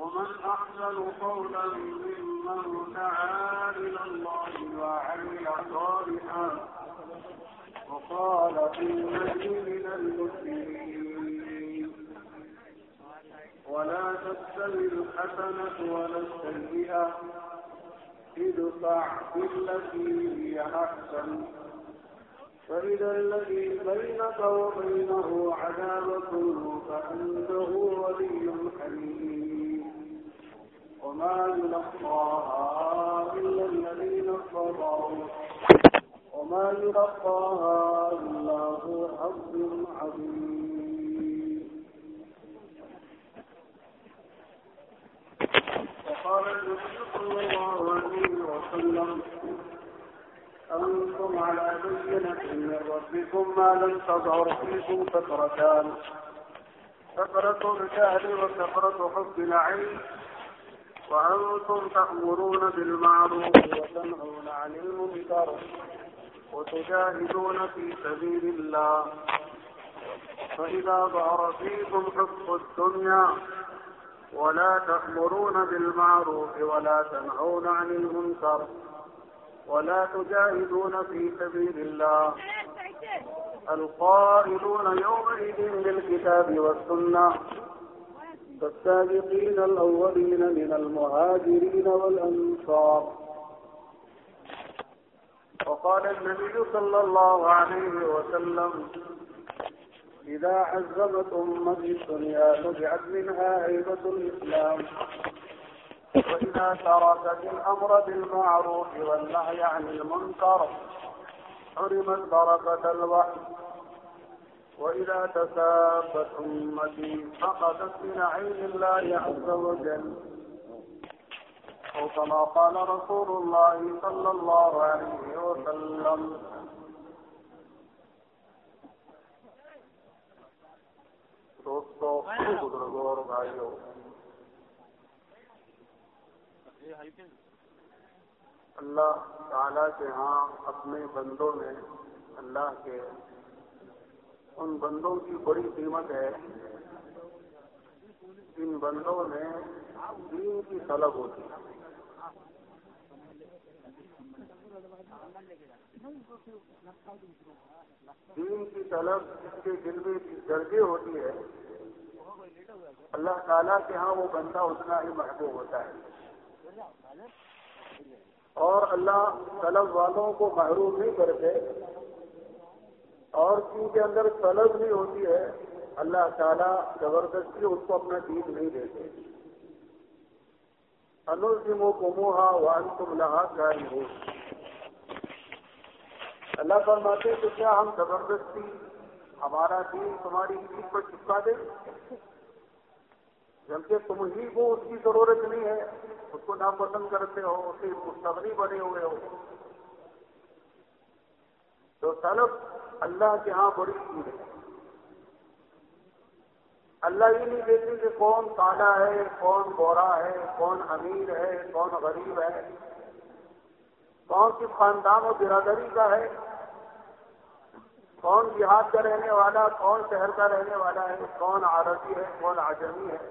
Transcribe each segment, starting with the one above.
ومن أحسن قولا ممن دعا إلى الله وعمل صالحا وقال إنني من المسلمين. ولا تستوي الحسنة ولا السيئة. ادفع بالتي هي أحسن. فإذا الذي بينك وبينه عداوة فأنه ولي حميم. وما يلقاها إلا الذين صبروا وما يلقاها إلا ذو حظ عظيم. وقال النبي صلى الله عليه وسلم، أنتم على بينة من ربكم ما لم تظهر فيكم فترتان. فترة الجهل وفترة حب العين وأنتم تأمرون بالمعروف وتنهون عن المنكر وتجاهدون في سبيل الله. فإذا ظهر فيكم حب الدنيا ولا تأمرون بالمعروف ولا تنهون عن المنكر ولا تجاهدون في سبيل الله. القائلون يومئذ بالكتاب والسنة. فالسابقين الأولين من المهاجرين والأنصار. وقال النبي صلى الله عليه وسلم، إذا عزمت أمتي الدنيا نزعت منها هيبة الإسلام. وإذا تركت الأمر بالمعروف والنهي عن المنكر، حرمت بركة الوحي. وإذا تسابت أمتي فقدت من عين الله عز وجل أو كما قال رسول الله صلى الله عليه وسلم دوستو بزرگوں اور بھائیوں اللہ تعالی کے ہاں اپنے بندوں میں اللہ کے ان بندوں کی بڑی قیمت ہے۔ ان بندوں میں دین کی طلب ہوتی ہے۔ دین کی طلب اس کے دل میں درجے ہوتی ہے، اللہ تعالیٰ کے ہاں وہ بندہ اتنا ہی محبوب ہوتا ہے۔ اور اللہ طلب والوں کو محروم نہیں کرتے۔ اور جن کے اندر طلب نہیں ہوتی ہے، اللہ تعالیٰ زبردستی اس کو اپنا دین نہیں دیتے۔ انوزم کو موہا وان تم لہا ہو اللہ فرماتے تو کیا ہم زبردستی ہمارا دین تمہاری عید پر چپکا دیں؟ جبکہ تم ہی کو اس کی ضرورت نہیں ہے، اس کو ناپسند کرتے ہو اسے مستقبلی بنے ہوئے ہو۔ تو طلب اللہ کے ہاں بڑی چیز ہے۔ اللہ یہ نہیں دیکھتے کہ کون کالا ہے، کون گورا ہے، کون امیر ہے، کون غریب ہے۔ کون سی خاندان و برادری کا ہے۔ کون دیہات کا رہنے والا، کون شہر کا رہنے والا ہے، کون عربی ہے، کون آجمی ہے۔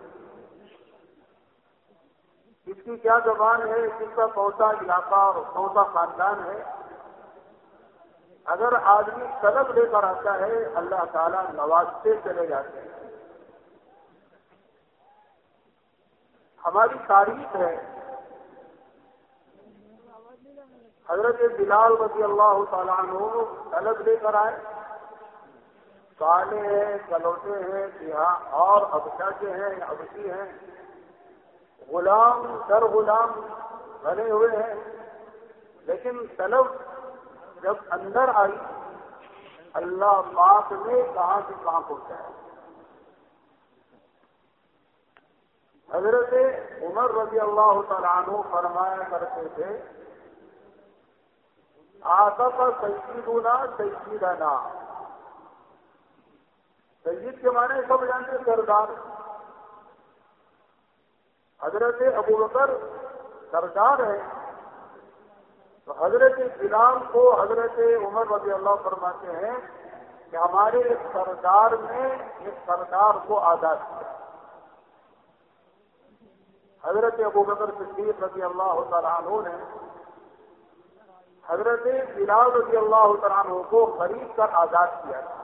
کس کی کیا زبان ہے؟ کس کا کون سا علاقہ اور کون سا خاندان ہے؟ اگر آدمی طلب لے کر آتا ہے، اللہ تعالیٰ نوازتے چلے جاتے ہیں۔ ہماری تاریخ ہے۔ حضرت بلال رضی اللہ تعالیٰ عنہ طلب لے کر آئے۔ کالے ہیں کلوٹے ہیں یہاں اور ابشا کے ہیں، ابشی ہیں۔ غلام در غلام بنے ہوئے ہیں۔ لیکن طلب جب اندر آئی، اللہ پاک نے کہاں سے کہاں پہنچایا حضرت عمر رضی اللہ تعالیٰ عنہ فرمایا کرتے تھے آتا آسف سیدنا سیدنا۔ سید کے معنی سب جانتے سردار۔ حضرت ابو بکر سردار ہے تو حضرت غلام کو حضرت عمر رضی اللہ فرماتے ہیں کہ ہمارے ایک سردار نے ایک سردار کو آزاد کیا۔ حضرت ابو بکر صدیق رضی اللہ تعالیٰ عنہ نے حضرت بلال رضی اللہ تعالیٰ عنہ کو خرید کر آزاد کیا تھا۔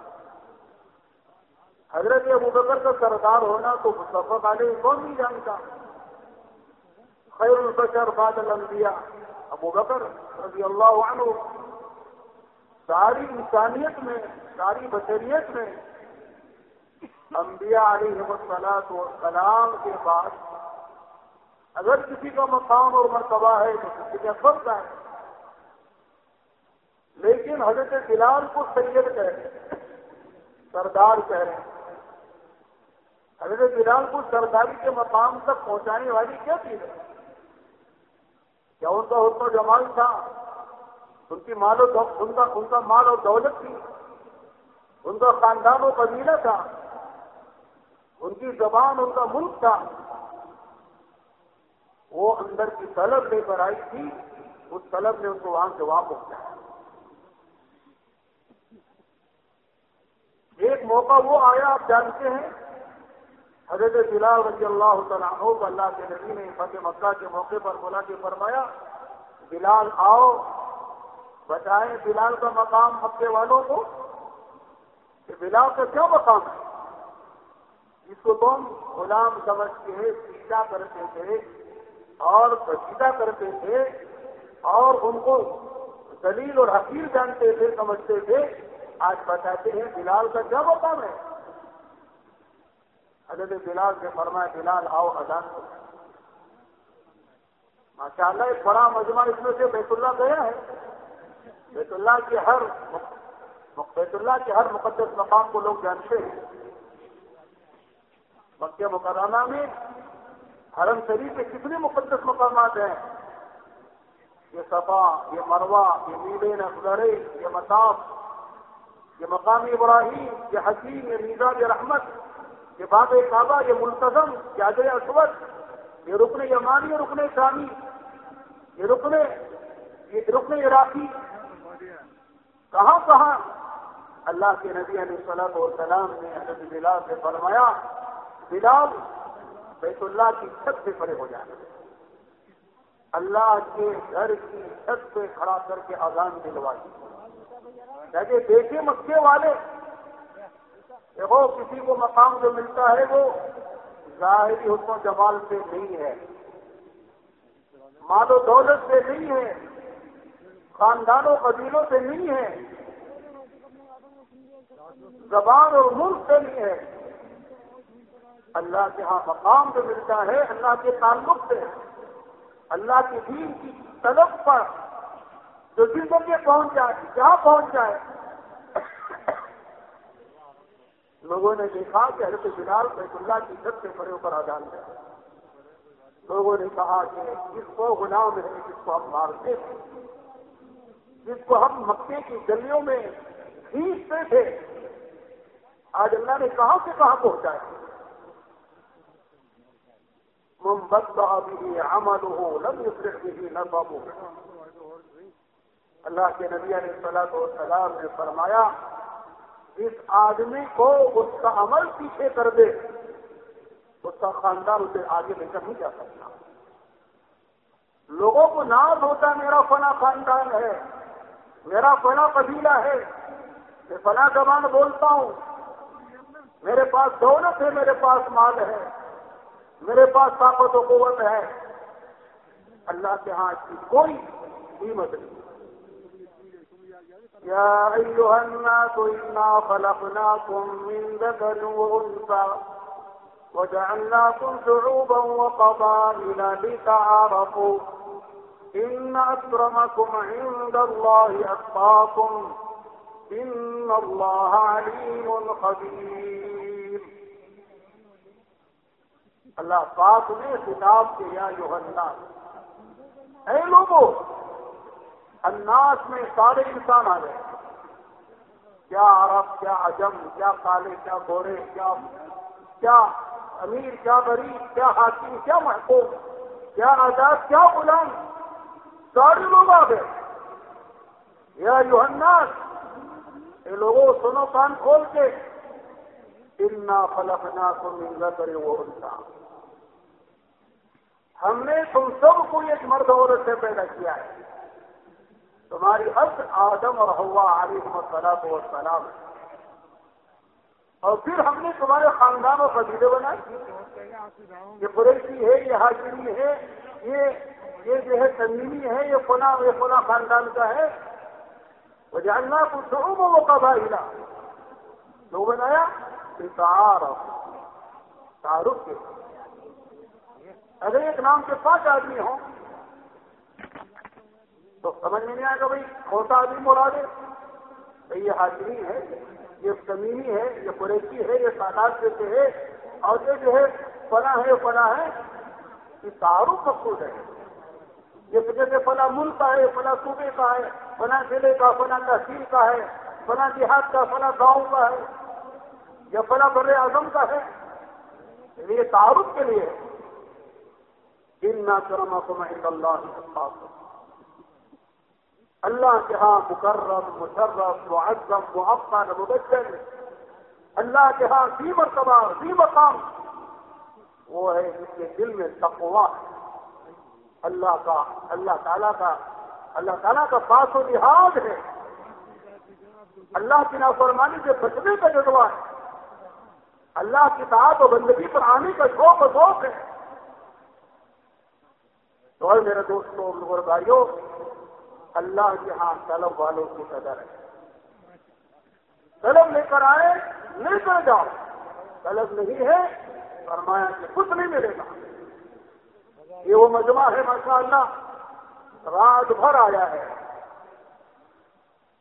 حضرت ابو بکر کا سردار ہونا تو مصطفیٰ علیہ کون نہیں جانتا۔ خیر البشر بعد الانبیاء۔ ابو بکر رضی اللہ عنہ، ساری انسانیت میں، ساری بشریت میں انبیاء علیہ السلاط و سلام کے بعد اگر کسی کا مقام اور مرتبہ ہے تو کسی کا فرق ہے۔ لیکن حضرت بلال کو سید کہہ رہے سردار کہہ رہے حضرت بلال کو سرداری کے مقام تک پہنچانے والی کیا چیز ہے؟ کیا ان کا حکم جمال تھا، ان کی مال و ان کا ان کا مال اور دولت تھی، ان کا خاندان و قبیلہ تھا، ان کی زبان، ان کا ملک تھا۔ وہ اندر کی طلب لے کر آئی تھی، اس طلب نے ان کو وہاں سے واپس کیا ایک موقع وہ آیا، آپ جانتے ہیں حضرت بلال رضی اللہ تعالیٰ عنہ کو اللہ کے نبی نے فتح مکہ کے موقع پر بولا کے فرمایا، بلال آؤ، بتائیں بلال کا مقام مکے والوں کو؟ کہ بلال کا کیا مقام ہے؟ جس کو تم غلام سمجھ کے سیدھا کرتے تھے اور سیدھا کرتے تھے اور ان کو دلیل اور حقیر جانتے تھے، سمجھتے تھے، آج بتاتے ہیں بلال کا کیا مقام ہے؟ حضرت بلال سے فرمائے بلال آؤ اذان کو ماشاء اللہ ایک بڑا مجمع اس میں سے بیت اللہ گیا ہے۔ بیت اللہ کے ہر بیت اللہ کے ہر مقدس مقام کو لوگ جانتے ہیں۔ مکہ مکرانہ میں حرم شریف کے کتنے مقدس مقامات ہیں۔ یہ صفا، یہ مروا یہ میلے نفلڑے یہ مساف یہ مقامی ابراہیم، یہ حسین یہ میزا یہ رحمت۔ یہ باب کعبہ یہ ملتظم یہ اجے اسود یہ رکن یمانی، یہ رکن شامی یہ رکن یہ رکن عراقی۔ کہاں کہاں؟ اللہ کے نبی علیہ السلام اور سلام نے حضرت بلال سے فرمایا، بلال بیت اللہ کی چھت سے کھڑے ہو جانا۔ اللہ کے گھر کی چھت پہ کھڑا کر کے آزان دلوائی۔ تاکہ جی، دیکھے مکے والے دیکھو، کسی کو مقام جو ملتا ہے وہ ظاہری حکم و جمال سے نہیں ہے۔ مال و دولت سے نہیں ہے خاندانوں قبیلوں سے نہیں ہے، زبان اور ملک سے نہیں ہے۔ اللہ کے ہاں مقام جو ملتا ہے، اللہ کے تعلق سے، اللہ کے دین کی طلب پر، جو زندگی پہنچ جائے، جہاں پہنچ جائے لوگوں نے دیکھا کہ حضرت بلال بیت اللہ کی چھت سے کھڑے ہو کر آزاد ہے۔ لوگوں نے کہا کہ جس کو غلام ہے جس کو ہم مارتے تھے جس کو ہم مکے کی گلیوں میں کھینچتے تھے۔ آج اللہ نے کہاں سے کہاں پہنچایا محمد ابھی عمل ہو لم بھی نہ بابو اللہ کے نبی علیہ السلام سلام نے فرمایا اس آدمی کو اس کا عمل پیچھے کر دے، اس کا خاندان اسے آگے لے کر نہیں جا سکتا۔ لوگوں کو ناز ہوتا میرا فنا خاندان ہے، میرا فنا قبیلہ ہے، میں فنا زبان بولتا ہوں۔ میرے پاس دولت ہے، میرے پاس مال ہے، میرے پاس طاقت و قوت ہے۔ اللہ کے ہاں کی کوئی قیمت نہیں۔ يا أيها الناس إنا خلقناكم من ذكر وأنثى وجعلناكم شعوبا وقبائل لتعارفوا إن أكرمكم عند الله أتقاكم إن الله عليم خبير. اللہ پاک نے خطاب کیا جو الناس، اے لوگوں الناس میں سارے انسان آ گئے کیا عرب، کیا عجم، کیا کالے، کیا گورے، کیا کیا امیر، کیا غریب کیا حاکم، کیا محکوم، کیا آزاد، کیا غلام۔ سارے لوگ آ گئے۔ یا جو الناس یہ لوگوں، سنو کان کھول کے۔ اتنا فلک نہ کو مل کرے وہ انسان ہم نے تم سب کو ایک مرد عورت سے پیدا کیا ہے۔ تمہاری اصل آدم اور ہوا علیہ السلام و سلام اور پھر ہم نے تمہارے خاندان و قبیلے بنائے۔ یہ قریشی ہے، یہ حاضری ہے، یہ یہ جو ہے تمیمی ہے، یہ فنا یہ فنا خاندان کا ہے۔ وہ جاننا کچھ وہ قبائلہ جو بنایا تعارف کے۔ اگر ایک نام کے پانچ آدمی ہوں تو سمجھ میں نہیں آئے گا بھائی کون سا آدمی مراد ہے۔ بھائی، یہ حاضری ہے یہ زمینی ہے یہ قریشی ہے یہ تعداد سے ہے اور یہ جو ہے فنا ہے فنا ہے یہ تعارف مقصود ہے۔ یہ جیسے فلاں ملک کا ہے، فلاں صوبے کا ہے، فلاں ضلع کا، فلاں تحصیل کا ہے، فلاں دیہات کا، فلاں گاؤں کا ہے، یا فلاں بر اعظم کا ہے۔ یہ تعارف کے لیے جن نہ کرما کو میں اللہ اللہ کے ہاں مقرر مشرف، معظم معفن مبشر۔ اللہ کے ہاں سی مرتبہ سی مقام۔ وہ ہے جس کے دل میں تقوا اللہ کا، اللہ تعالیٰ کا، اللہ تعالیٰ کا پاس و لحاظ ہے۔ اللہ کی نافرمانی سے بچنے کا جذبہ ہے۔ اللہ کی تعداد و بندگی پر آنے کا شوق و ذوق ہے۔ تو میرے دوستوں اور بھائیوں اللہ کے ہاں طلب والوں کی قدر ہے۔ طلب لے کر آئے لے کر جاؤ۔ طلب نہیں ہے، فرمایا کہ کچھ نہیں ملے گا۔ یہ وہ مجمع ہے ماشاء اللہ رات بھر آیا ہے۔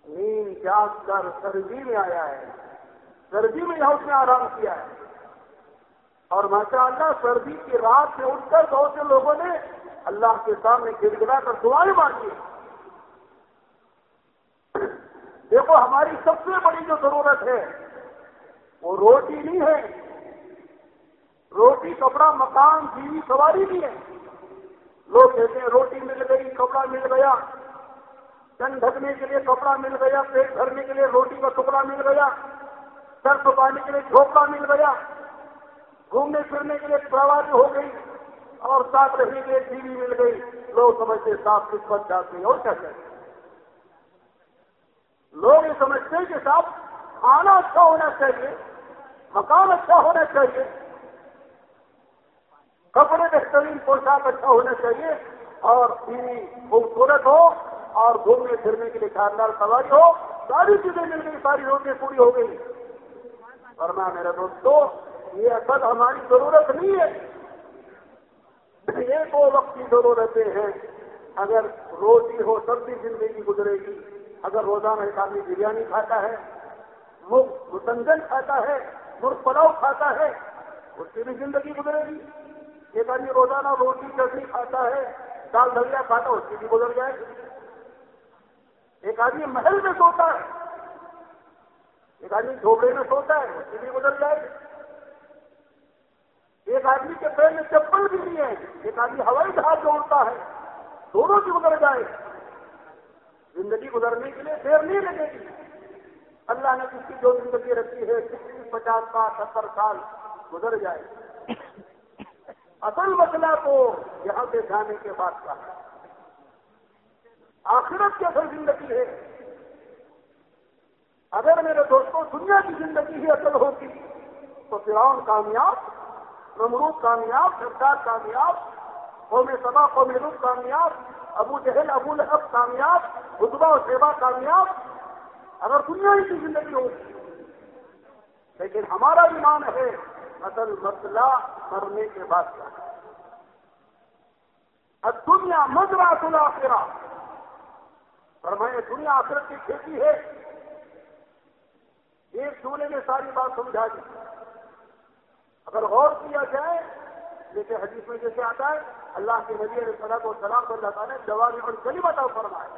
نیند جاگ کر سردی میں آیا ہے۔ سردی میں یہاں اس نے آرام کیا ہے۔ اور ماشاء اللہ سردی کی رات سے اٹھ کر بہت سے لوگوں نے اللہ کے سامنے گر گرا کر دعائیں مانگی۔ دیکھو، ہماری سب سے بڑی جو ضرورت ہے، وہ روٹی نہیں ہے۔ روٹی، کپڑا، مکان، بیوی سواری بھی ہے۔ لوگ کہتے ہیں روٹی مل گئی، کپڑا مل گیا۔ چند ڈھکنے کے لیے کپڑا مل گیا، پیٹ بھرنے کے لیے روٹی کا ٹکڑا مل گیا۔ سر پکانے کے لیے جھوپڑا مل گیا۔ گھومنے پھرنے کے لیے پرواری ہو گئی۔ اور ساتھ رہنے کے لیے ٹی وی مل گئی۔ لوگ سمجھتے صاف قسمت جاتے ہیں، اور کیا کہتے ہیں؟ لوگ یہ سمجھتے ہیں کہ صاحب، کھانا اچھا ہونا چاہیے، مکان اچھا ہونا چاہیے، کپڑے بہترین پوشاک اچھا ہونا چاہیے اور بیوی خوبصورت ہو اور گھومنے پھرنے کے لیے شاندار سواری ہو، ساری چیزیں مل گئی، ساری روٹیں پوری ہو گئی۔ اور میں میرے دوستو، یہ اصل ہماری ضرورت نہیں ہے۔ یہ دو وقت کی ضرورتیں ہیں۔ اگر روٹی ہو تب بھی زندگی گزرے گی۔ اگر روزانہ ایک آدمی بریانی کھاتا ہے مفت مسنجن کھاتا ہے، مرغ پلاؤ کھاتا ہے، اس کی بھی زندگی گزرے گی۔ ایک آدمی روزانہ روٹی چٹنی کھاتا ہے، دال دھلیا کھاتا ہے، اس کی بھی گزر جائے ایک آدمی محل میں سوتا ہے، ایک آدمی جھوپڑے میں سوتا ہے، اس کی بھی گزر جائے ایک آدمی کے پیر میں چپل بھی نہیں ہے، ایک آدمی ہوائی جہاز جوڑتا ہے، دونوں کی گزر جائے زندگی گزرنے کے لیے دیر نہیں لگے گی۔ اللہ نے کس کی جو زندگی رکھی ہے پچاس سال، ستر سال گزر جائے۔ اصل مسئلہ تو یہاں سے جانے کے بعد کا ہے۔ آخرت کی اصل زندگی ہے۔ اگر میرے دوستوں، دنیا کی زندگی ہی اصل ہوتی، تو فرعون کامیاب، نمرود کامیاب، سردار کامیاب، قوم سبا، قوم روپ کامیاب ابو جہل، ابو لہب کامیاب خطبہ و سیوا کامیاب۔ اگر دنیا ہی کی زندگی ہوتی لیکن ہمارا ایمان ہے، اصل مسئلہ مرنے کے بعد۔ کیا دنیا مزرا سنا پھرا اور میں دنیا آخرت کی کھیتی ہے۔ ایک چولہے میں ساری بات سمجھا دی۔ اگر غور کیا جائے جیسے حدیث میں جیسے آتا ہے، اللہ کے نبی علیہ صلاح کو سلام کر جاتا ہے جواب اور گلی بتاؤ فرمائے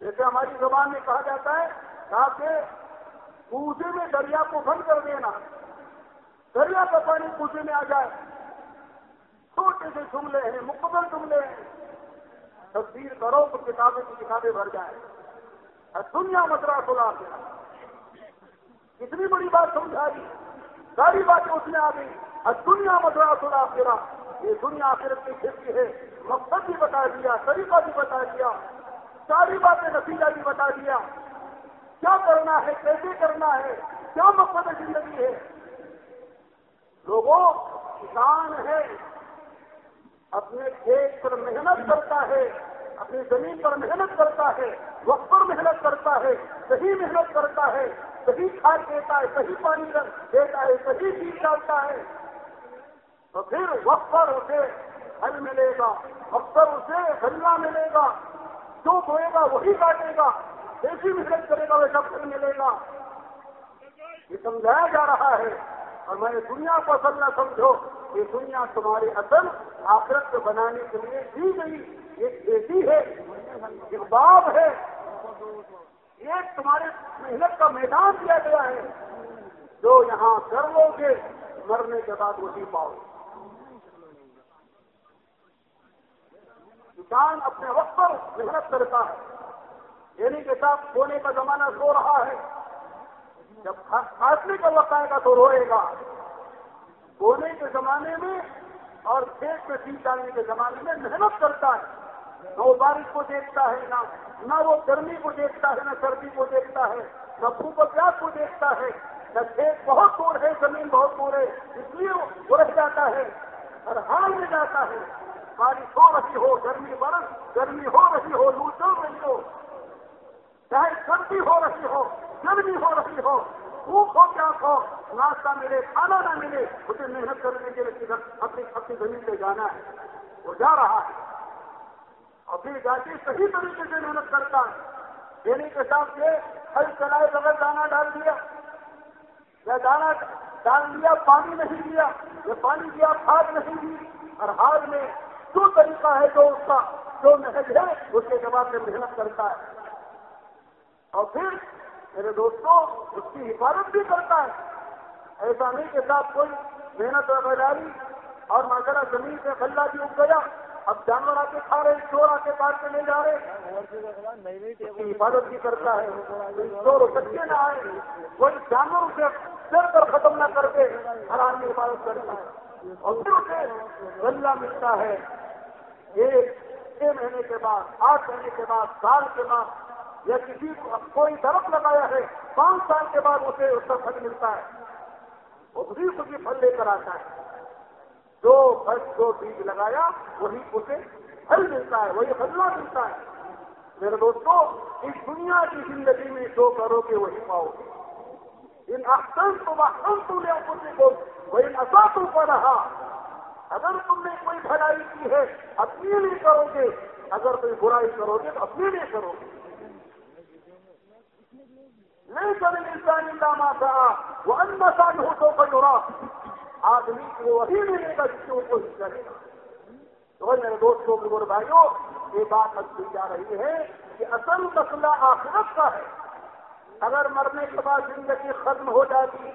جیسے ہماری زبان میں کہا جاتا ہے تاکہ پوجے میں دریا کو بند کر دینا، دریا کا پانی پوجے میں آ جائے۔ چھوٹے سے جملے ہیں، مکمل جملے ہیں۔ تصویر کرو تو کتابیں کی کتابیں بھر جائیں۔ دنیا مدرا سلا دیا کتنی بڑی بات سمجھائی ساری باتیں اس میں آ گئی اور دنیا مدرا سنا پھرا یہ دنیا آخرت کی کھیتی ہے۔ مقصد بھی بتا دیا، طریقہ بھی بتا دیا۔ ساری باتیں نتیجہ بھی بتا دیا۔ کیا کرنا ہے، کیسے کرنا ہے، کیا مقصد زندگی ہے؟ لوگوں، کسان ہے۔ اپنے کھیت پر محنت کرتا ہے، اپنی زمین پر محنت کرتا ہے، وقت پر محنت کرتا ہے، صحیح محنت کرتا ہے۔ صحیح کھاد دیتا ہے، صحیح پانی دیتا ہے، صحیح چیز ڈالتا ہے۔ تو پھر وقت پر اسے پھل ملے گا۔ وقت پر اسے ہلنا ملے گا۔ جو بوئے گا وہی کاٹے گا۔ جیسی محنت کرے گا، ویسا پھل ملے گا۔ یہ سمجھایا جا رہا ہے۔ اور میں نے دنیا کو اصل نہ سمجھو، یہ دنیا تمہاری اصل آخرت کو بنانے کے لیے دی گئی۔ ایک کھیتی ہے ایک باغ ہے۔ ایک تمہارے محنت کا میدان دیا گیا ہے جو یہاں کر لو گے مرنے کے بعد وہی پاؤ۔ کسان اپنے وقت پر محنت کرتا ہے۔ یعنی کے ساتھ سونے کا زمانہ سو رہا ہے۔ جب کاٹنے کا وقت آئے گا تو روئے گا۔ بونے کے زمانے میں اور کھیت میں بیج ڈالنے کے زمانے میں محنت کرتا ہے۔ نہ وہ بارش کو دیکھتا ہے، نہ نہ وہ گرمی کو دیکھتا ہے، نہ سردی کو دیکھتا ہے، نہ بھوک پیاس کو دیکھتا ہے۔ نہ کھیت بہت دور ہے، زمین بہت دور ہے اس لیے وہ رہ جاتا ہے، ہر حال میں جاتا ہے۔ بارش ہو رہی ہو، گرمی برس، گرمی ہو رہی ہو، لو چل رہی ہو۔ چاہے سردی ہو رہی ہو، گرمی ہو رہی ہو بھوک ہو کیا ہو ناشتہ ملے، کھانا نہ ملے اسے محنت کرنے کے لیے اپنی اپنی زمین پہ جانا ہے۔ وہ جا رہا ہے۔ اور پھر جا کے صحیح طریقے سے محنت کرتا ہے۔ یعنی کے ساتھ یہ ہل چلائے بغیر دانا ڈال دیا۔ یا دانا ڈال دیا، پانی نہیں دیا، یا پانی دیا، کھاد نہیں دی۔ اور حال میں جو طریقہ ہے، جو اس کا جو محض ہے، اس کے جواب میں محنت کرتا ہے۔ اور پھر میرے دوستوں اس کی حفاظت بھی کرتا ہے۔ ایسا نہیں کہ صاحب کوئی محنت وغیرہ اور ماشاء زمین سے پھلا بھی اگ گیا۔ اب جانور آ کے کھا رہے چور آ کے کاٹ کے لے جا رہے حفاظت بھی کرتا ہے۔ چور سچے نہ آئے، کوئی جانور اسے سر کر ختم نہ کر کے ہر آدمی حفاظت کرتا ہے۔ اور پھر اسے غلہ ملتا ہے۔ ایک چھ مہینے کے بعد، آٹھ مہینے کے بعد، سال کے بعد، یا کسی کوئی درخت لگایا ہے، پانچ سال کے بعد اسے اس کا پھل ملتا ہے۔ وہ بھی خود پھل لے کر آتا ہے۔ جو فرش جو بیج لگایا، وہی اسے پھل ملتا ہے، وہی فضلہ ملتا ہے۔ میرے دوستوں اس دنیا کی زندگی میں جو کرو گے، وہی پاؤ گے۔ ان احسن تو احسن تو لے اپنے کو وہی اصا تو پر رہا اگر تم نے کوئی بھلائی کی ہے اپنی لیے کرو گے۔ اگر کوئی برائی کرو گے، تو اپنے لیے کرو گے۔ نہیں کریں انسان اللہ تھا وہ ان ہو تو بجورا آدمی کو وہی ملے گا جس کو کوشش کرے گا تو میرے دوستوں، بزرگ بھائیوں، یہ بات اب جا رہی ہے کہ اصل مسئلہ آخرت کا ہے۔ اگر مرنے کے بعد زندگی ختم ہو جاتی،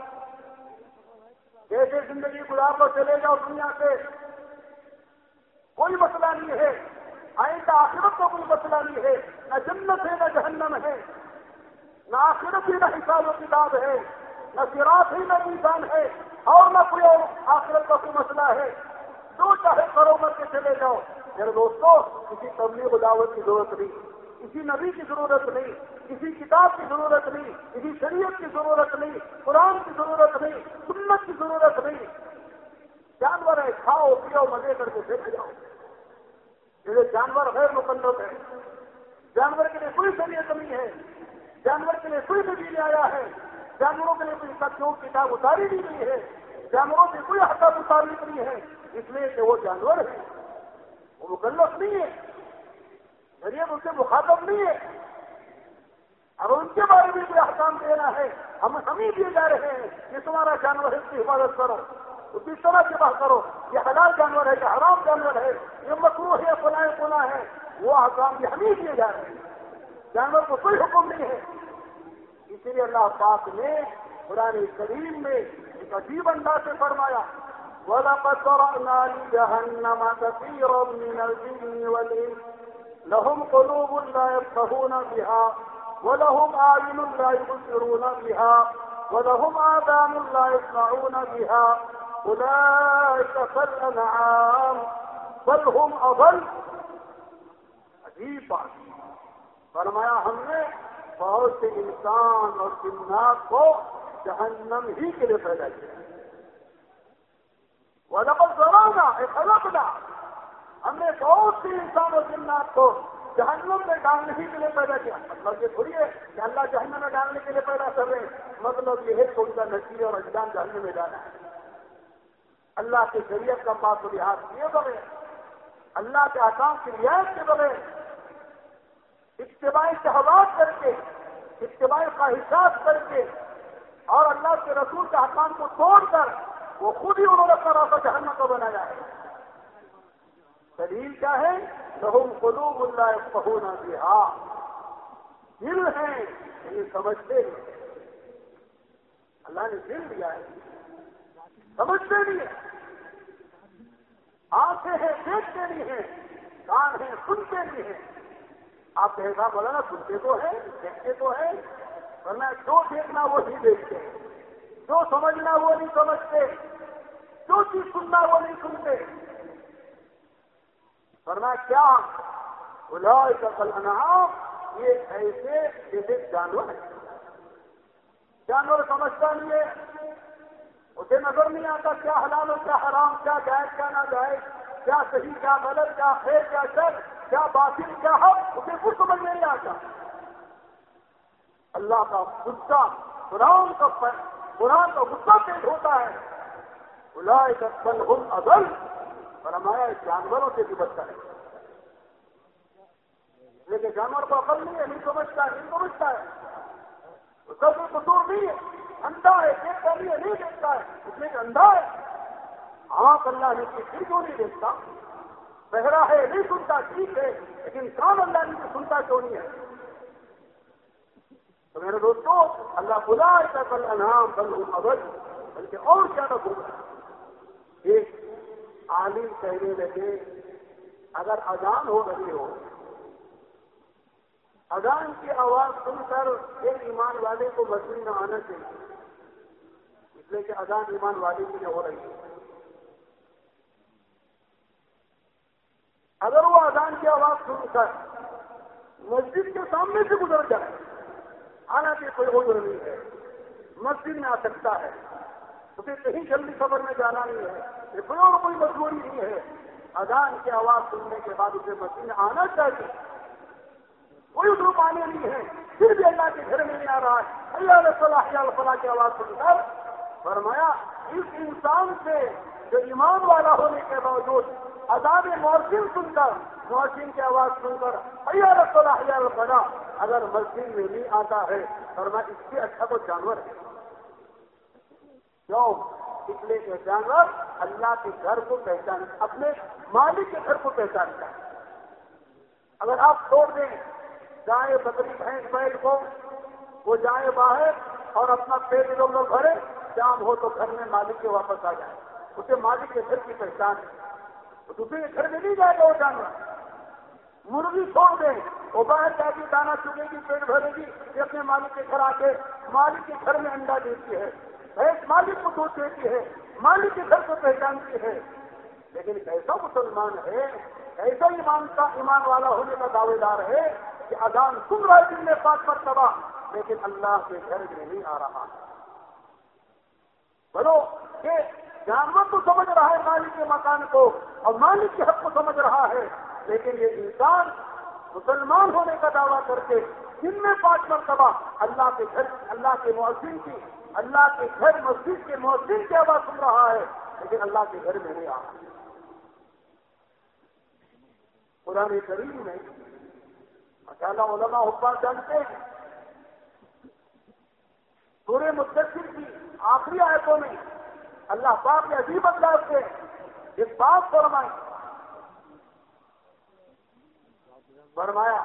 جیسے زندگی گزار کر چلے جاؤ دنیا سے، کوئی مسئلہ نہیں ہے۔ آئندہ آخرت کا کوئی مسئلہ نہیں ہے۔ نہ جنت ہے، نہ جہنم ہے۔ نہ آخرت ہی نہ حساب و کتاب ہے۔ نہ سراط ہی نہ انسان ہے اور نہ کوئی اور آخرت کا کوئی مسئلہ ہے۔ جو چاہے کرو کر کے چلے جاؤ میرے دوستوں کسی تبلیغ دعوت کی ضرورت نہیں۔ کسی نبی کی ضرورت نہیں۔ کسی کتاب کی ضرورت نہیں۔ کسی شریعت کی ضرورت نہیں۔ قرآن کی ضرورت نہیں۔ سنت کی ضرورت نہیں۔ جانور ہے، کھاؤ، پیو، مزے کر کے دیکھ جاؤ۔ جیسے جانور غیر مقدس ہے جانور کے لیے کوئی شریعت نہیں ہے۔ جانور کے لیے کوئی نبی نہیں آیا ہے۔ جانوروں کے لیے کوئی کیوں کتاب اتاری بھی نہیں ہے؟ جانوروں سے کوئی حقاب اتاری نہیں ہے۔ اس لیے کہ وہ جانور ہے وہ مکلف نہیں ہے شریعت ان سے مخاطب نہیں ہے اگر ان کے بارے میں کوئی احکام دینا ہے۔ ہم ہم ہی دیے جا رہے ہیں کہ تمہارا جانور ہے، اس کی حفاظت کرو۔ اس کی طرح سے بات کرو؟ یہ حلال جانور ہے، یہ حرام جانور ہے، یہ مکرو ہے، فلاں فلاں ہے۔ وہ احکام یہ ہم ہی دیے جا رہے ہیں۔ جانور کو کوئی حکم نہیں ہے۔ اسی لیے اللہ پاک نے قرآن کریم میں ایک عجیب انداز سے فرمایا، وَلَقَدْ ذَرَأْنَا لِجَهَنَّمَ كَثِيرًا مِنَ الْجِنِّ وَالْإِنسِ لَهُمْ قُلُوبٌ لَا يَفْقَهُونَ بِهَا وَلَهُمْ أَعْيُنٌ لَا يُبْصِرُونَ بِهَا ولهم آذان لا يسمعون بها أولئك كالأنعام بل هم أضل۔ عجیب بات۔ فرمایا ہم نے بہت سے انسان اور جنات کو جہنم ہی کے لیے پیدا کیا۔ وہ لفظ زمانہ ایک الگ ہم نے بہت سی انسان اور جنات کو جہنم میں ڈالنے ہی کے لیے پیدا کیا۔ مطلب یہ تھوڑی ہے کہ اللہ جہنم میں ڈالنے کے لیے پیدا کر رہے ہیں۔ مطلب یہ ہے کہ ان کا نتیجہ اور اجدان جہنم میں ڈالا ہے۔ اللہ کے شریعت کا پاس و لحاظ کیے بغیر، اللہ کے آسام کی رعایت کے بغیر اجتماعی شہبات کر کے، اجتماعی خواہشات کر کے اور اللہ کے رسول کے حکام کو توڑ کر وہ خود ہی انہوں نے اپنا راستہ جہنم کو بنایا ہے۔ دلیل کیا ہے؟ لہم قلوب اللہ پہونا بہا۔ دل ہیں یہ سمجھتے نہیں۔ اللہ نے دل دیا ہے۔ سمجھتے نہیں ہے آنکھیں ہیں، دیکھتے نہیں ہیں۔ کان ہیں، سنتے نہیں ہیں۔ آپ ایسا بولا نا سنتے تو ہیں، دیکھتے تو ہیں، ورنہ جو دیکھنا وہ نہیں دیکھتے، جو سمجھنا وہ نہیں سمجھتے، جو چیز سننا وہ نہیں سنتے. ورنہ کیا؟ بلا کا یہ ایسے جیسے جانور ہیں۔ جانور سمجھتا نہیں ہے، اسے نظر نہیں آتا کیا حلال اور کیا حرام، کیا جائز، کیا نہ جائز کیا صحیح، کیا غلط، کیا خیر، کیا شر۔ کیا باطل، کیا حق، اسے کچھ سمجھ نہیں آتا۔ اللہ کا غصہ قرآن کا قرآن کا غصہ پیش ہوتا ہے۔ بلا کا کل ہم اگل فرمایا، جانوروں سے بھی بچتا ہے۔ لیکن جانور کو عقل نہیں ہے، نہیں سمجھتا ہے، نہیں سمجھتا ہے۔ اس کا کوئی قصور نہیں ہے۔ اندھا ہے دیکھتا نہیں ہے نہیں دیکھتا ہے۔ اس میں اندھا ہے۔ آنکھ اللہ نے پھر کیوں نہیں دیکھتا۔ بہرا ہے، نہیں سنتا، ٹھیک ہے، لیکن کام اللہ نے سنتا کیوں نہیں ہے؟ تو میرے دوستوں اللہ خدا کا کل انعام بل ابد، بلکہ اور کیا نہ ایک عالم کہنے لگے، اگر اذان ہو رہی ہو، اذان کی آواز سن کر ایک ایمان والے کو مسجد میں آنا چاہیے، اس لیے کہ اذان ایمان والے کے لیے ہو رہی ہے۔ اگر وہ اذان کی آواز سن کر مسجد کے سامنے سے گزر جائے، حالانکہ کوئی عذر نہیں ہے، مسجد میں آ سکتا ہے۔ اسے کہیں جلدی خبر میں جانا نہیں ہے، کوئی اور کوئی مجبوری نہیں ہے۔ اذان کی آواز سننے کے بعد اسے مسجد میں آنا چاہیے۔ کوئی ادھر پانے نہیں ہے۔ پھر بھی اللہ کے گھر میں نہیں آ رہا ہے۔ اللہ صلاح فلاح کی آواز سن کر فرمایا، اس انسان سے جو ایمان والا ہونے کے باوجود عذاب مورسن سن کر مورسن کی آواز سن کر اللہ صلاح فلاح اگر مسجد میں نہیں آتا ہے فرمایا اس سے اچھا تو جانور ہے۔ کیوں اس لیے کہ جانور اللہ کے گھر کو پہچان، اپنے مالک کے گھر کو پہچانتا ہے اگر آپ چھوڑ دیں، جائیں بکری، بھینس، بیل کو وہ جائیں باہر اور اپنا پیٹ لوگ لوگ بھرے شام ہو تو گھر میں مالک کے واپس آ جائے اسے مالک کے گھر کی پہچان ہے۔ دوسرے کے گھر میں نہیں جائے گا وہ جانور۔ مرغی چھوڑ دیں وہ باہر جا کے دانا چکے گی، پیٹ بھرے گی۔ یہ اپنے مالک کے گھر آ کے مالک کے گھر میں انڈا دیتی ہے۔ مالک کو دودھ دیتی ہے۔ مالک کے گھر کو پہچانتی ہے۔ لیکن ایسا مسلمان ہے، ایسا ایمان کا ایمان والا ہونے کا دعوے دار ہے کہ اذان سن رہا ہے دن میں پانچ مرتبہ لیکن اللہ کے گھر میں نہیں آ رہا۔ بولو کہ جانور تو سمجھ رہا ہے مالک کے مکان کو اور مالک کے حق کو سمجھ رہا ہے، لیکن یہ انسان مسلمان ہونے کا دعویٰ کر کے دن میں پانچ مرتبہ اللہ کے گھر، اللہ کے مؤذن کی، اللہ کے گھر مسجد کے مؤذن کی آواز سن رہا ہے، لیکن اللہ کے گھر میں نہیں آ رہا۔ قرآن کریم میں مشالہ علماء حکام جانتے ہیں۔ پورے مدثر کی آخری آیتوں میں اللہ پاک نے عجیب انداز سے ایک بات فرمائی فرمایا،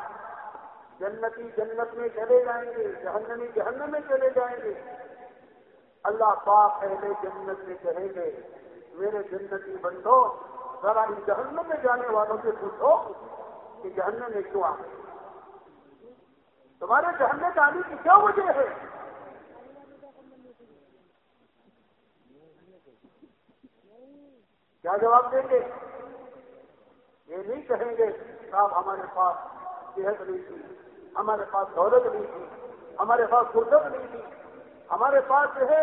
جنتی جنت میں چلے جائیں گے، جہنمی جہنم میں چلے جائیں گے۔ اللہ پاک اہل جنت میں کہیں گے، میرے جنتی بندو، ذرا ان جہنم میں جانے والوں سے پوچھو کہ جہنم میں کیوں آ تمہارے جہنم میں جانے کی کیا وجہ ہے؟ کیا جواب دیں گے؟ یہ نہیں کہیں گے، صاحب ہمارے پاس صحت نہیں تھی، ہمارے پاس دولت نہیں تھی، ہمارے پاس فرصت نہیں تھی، ہمارے پاس جو ہے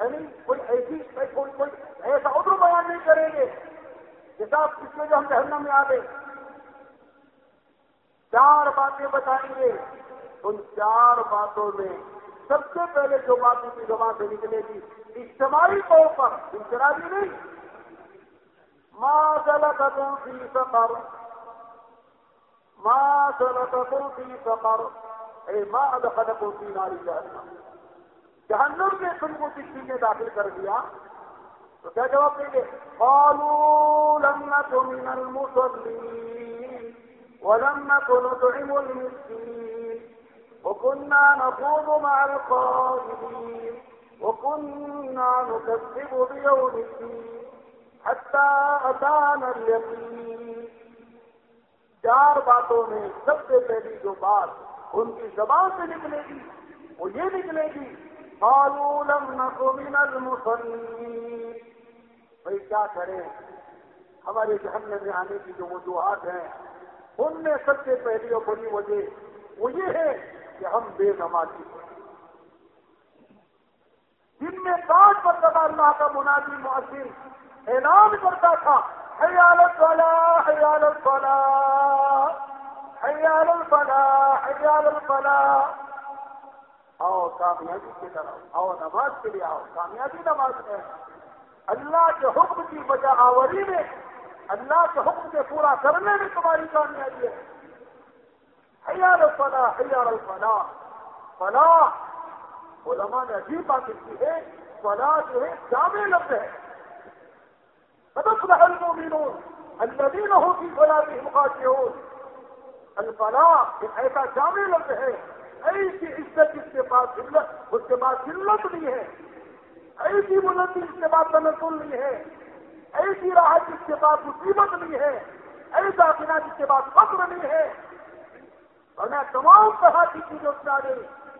یعنی کوئی ایسی کوئی کوئی ایسا ادھر بیان نہیں کریں گے کہ صاحب اس میں جو ہم جہنم میں آ گئے۔ چار باتیں بتائیں گے۔ ان چار باتوں میں سب سے پہلے جو بات ان کی زبان سے نکلے گی، اجتماعی طور پر، انفرادی نہیں ماں غلط فی سفر ماں غلط فی سفر اے ماں ادخل فی ناری جہنم. جہنم نے تم کو کس چیز نے داخل کر دیا. تو کیا جواب دیں گے؟ قالوا لم نكن من المصلين ولم نكن نطعم المسكين. وكنا نخوض مع القائلين وكنا نكذب بيوم الدين. حتى اليقين۔ چار باتوں میں سب سے پہلی جو بات ان کی زبان سے نکلے گی، وہ یہ نکلے گی، قالوا لم نكن من المصلين۔ بھائی کیا کریں؟ ہمارے جہنم میں آنے کی جو وجوہات ہیں، ان میں سب سے پہلی اور بڑی وجہ وہ یہ ہے کہ ہم بے نمازی ہیں۔ جن میں پانچ مرتبہ اللہ کا منادی مؤثر اعلان کرتا تھا، حیال الفلاح حیال الفلاح حیال الفلاح حیال الفلاح آؤ، کامیابی کی طرف۔ آؤ، نماز کے لیے آؤ۔ کامیابی نماز میں۔ اللہ کے حکم کی وجہ آوری میں، اللہ کے حکم کے پورا کرنے میں تمہاری کامیابی ہے۔ حیال الفلاح حیال الفلاح فلاح علماء نے عجیب بات کی ہے فلاح جو ہے جامع لفظ ہے۔ مدد محل کو مینون الدین ہو کی فلاح الفلاح ایک ایسا جامع لفظ ہے، ایسی عزت اس کے پاس ذلت اس کے پاس ذلت نہیں ہے۔ ایسی بلندی اس کے بعد تنسل نہیں ہے۔ ایسی راحت جس کے پاس مصیبت نہیں ہے۔ ایسا بنا جس کے پاس فخر نہیں ہے۔ اور میں تمام طرح کی چیزوں سے آگے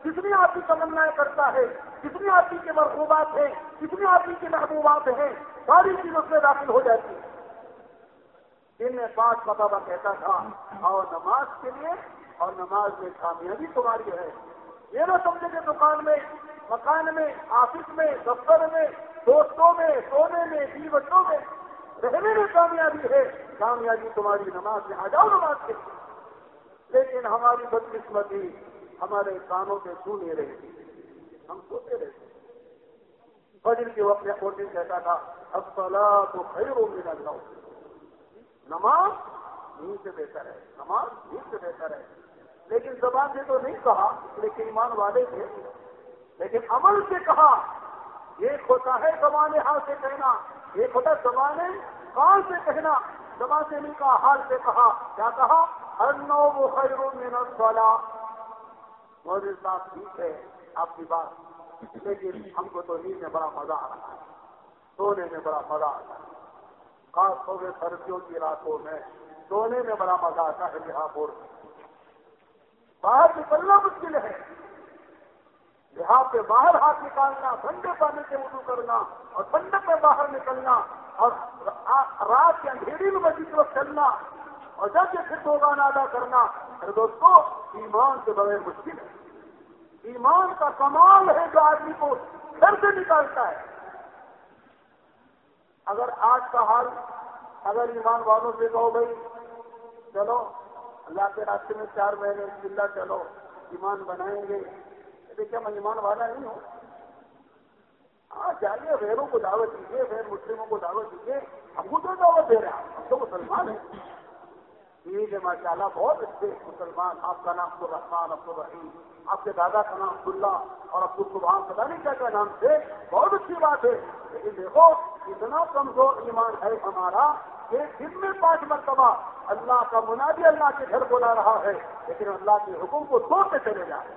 جتنی آپ کی تمنا کرتا ہے، جتنی آپ کے مرحوبات ہیں، جتنی آپ کی محبوبات ہیں ساری چیزوں سے داخل ہو جاتی ہے۔ جن میں پانچ مطالبہ کہتا تھا اور نماز کے لیے اور نماز میں کامیابی تمہاری ہے۔ یہ نہ سمجھے کہ دکان میں، مکان میں، آفس میں، دفتر میں، دوستوں میں، سونے میں بی بچوں میں رہنے میں کامیابی ہے۔ کامیابی تمہاری نماز میں آ جاؤ نماز کے لیے۔ لیکن ہماری بدقسمتی ہمارے کانوں پہ سو نہیں رہی ہم سوتے رہتے۔ فجر کے وقت میں کوشش کہتا تھا اب تو خیر ہو میرا جاؤ نماز نیند سے بہتر ہے، نماز نیند سے بہتر ہے۔ لیکن زبان سے تو نہیں کہا، لیکن ایمان والے تھے۔ لیکن عمل سے کہا، ایک ہوتا ہے زبان حال سے کہنا، ایک ہوتا ہے زبان کان سے کہنا۔ زبان سے نہیں کہا، حال سے کہا۔ کیا کہا؟ ہر نو وہ خیر محنت والا موجود صاحب ٹھیک ہے، آپ کی بات۔ لیکن ہم کو تو نیند میں بڑا مزہ آ رہا ہے۔ سونے میں بڑا مزہ آتا ہے۔ خاص طور سے سردیوں کی راتوں میں سونے میں بڑا مزہ آتا ہے یہاں پور باہر نکلنا مشکل ہے۔ یہاں پہ باہر ہاتھ نکالنا، ٹھنڈے پانی سے وضو کرنا اور ٹھنڈے پہ باہر نکلنا اور رات کے اندھیری میں مسجد وقت چلنا اور جب سے پھر ہوگا ادا کرنا ارے دوستو، ایمان کے بغیر مشکل ہے۔ ایمان کا کمال ہے جو آدمی کو گھر سے نکالتا ہے۔ اگر آج کا حال اگر ایمان والوں سے کہو بھائی، چلو، اللہ کے راستے میں چار مہینے چلہ چلو، ایمان بنائیں گے۔ کیا میں ایمان والا نہیں ہوں؟ ہاں چاہیے غیروں کو دعوت دیجیے، غیر مسلموں کو دعوت دیجیے۔ ہم کو تو دعوت دے رہے ہیں، ہم تو مسلمان ہیں۔ ٹھیک ہے ماشاء اللہ بہت اچھے مسلمان، آپ کا نام عبد الرحمان عبد الرحیم آپ کے دادا کا نام عبداللہ اور عبد السبحان پتا نہیں کیا کیا نام تھے، بہت اچھی بات ہے۔ لیکن دیکھو، اتنا کمزور ایمان ہے ہمارا کہ دن میں پانچ مرتبہ اللہ کا منادی اللہ کے گھر بلا رہا ہے، لیکن اللہ کے حکم کو توڑتے چلے جا رہے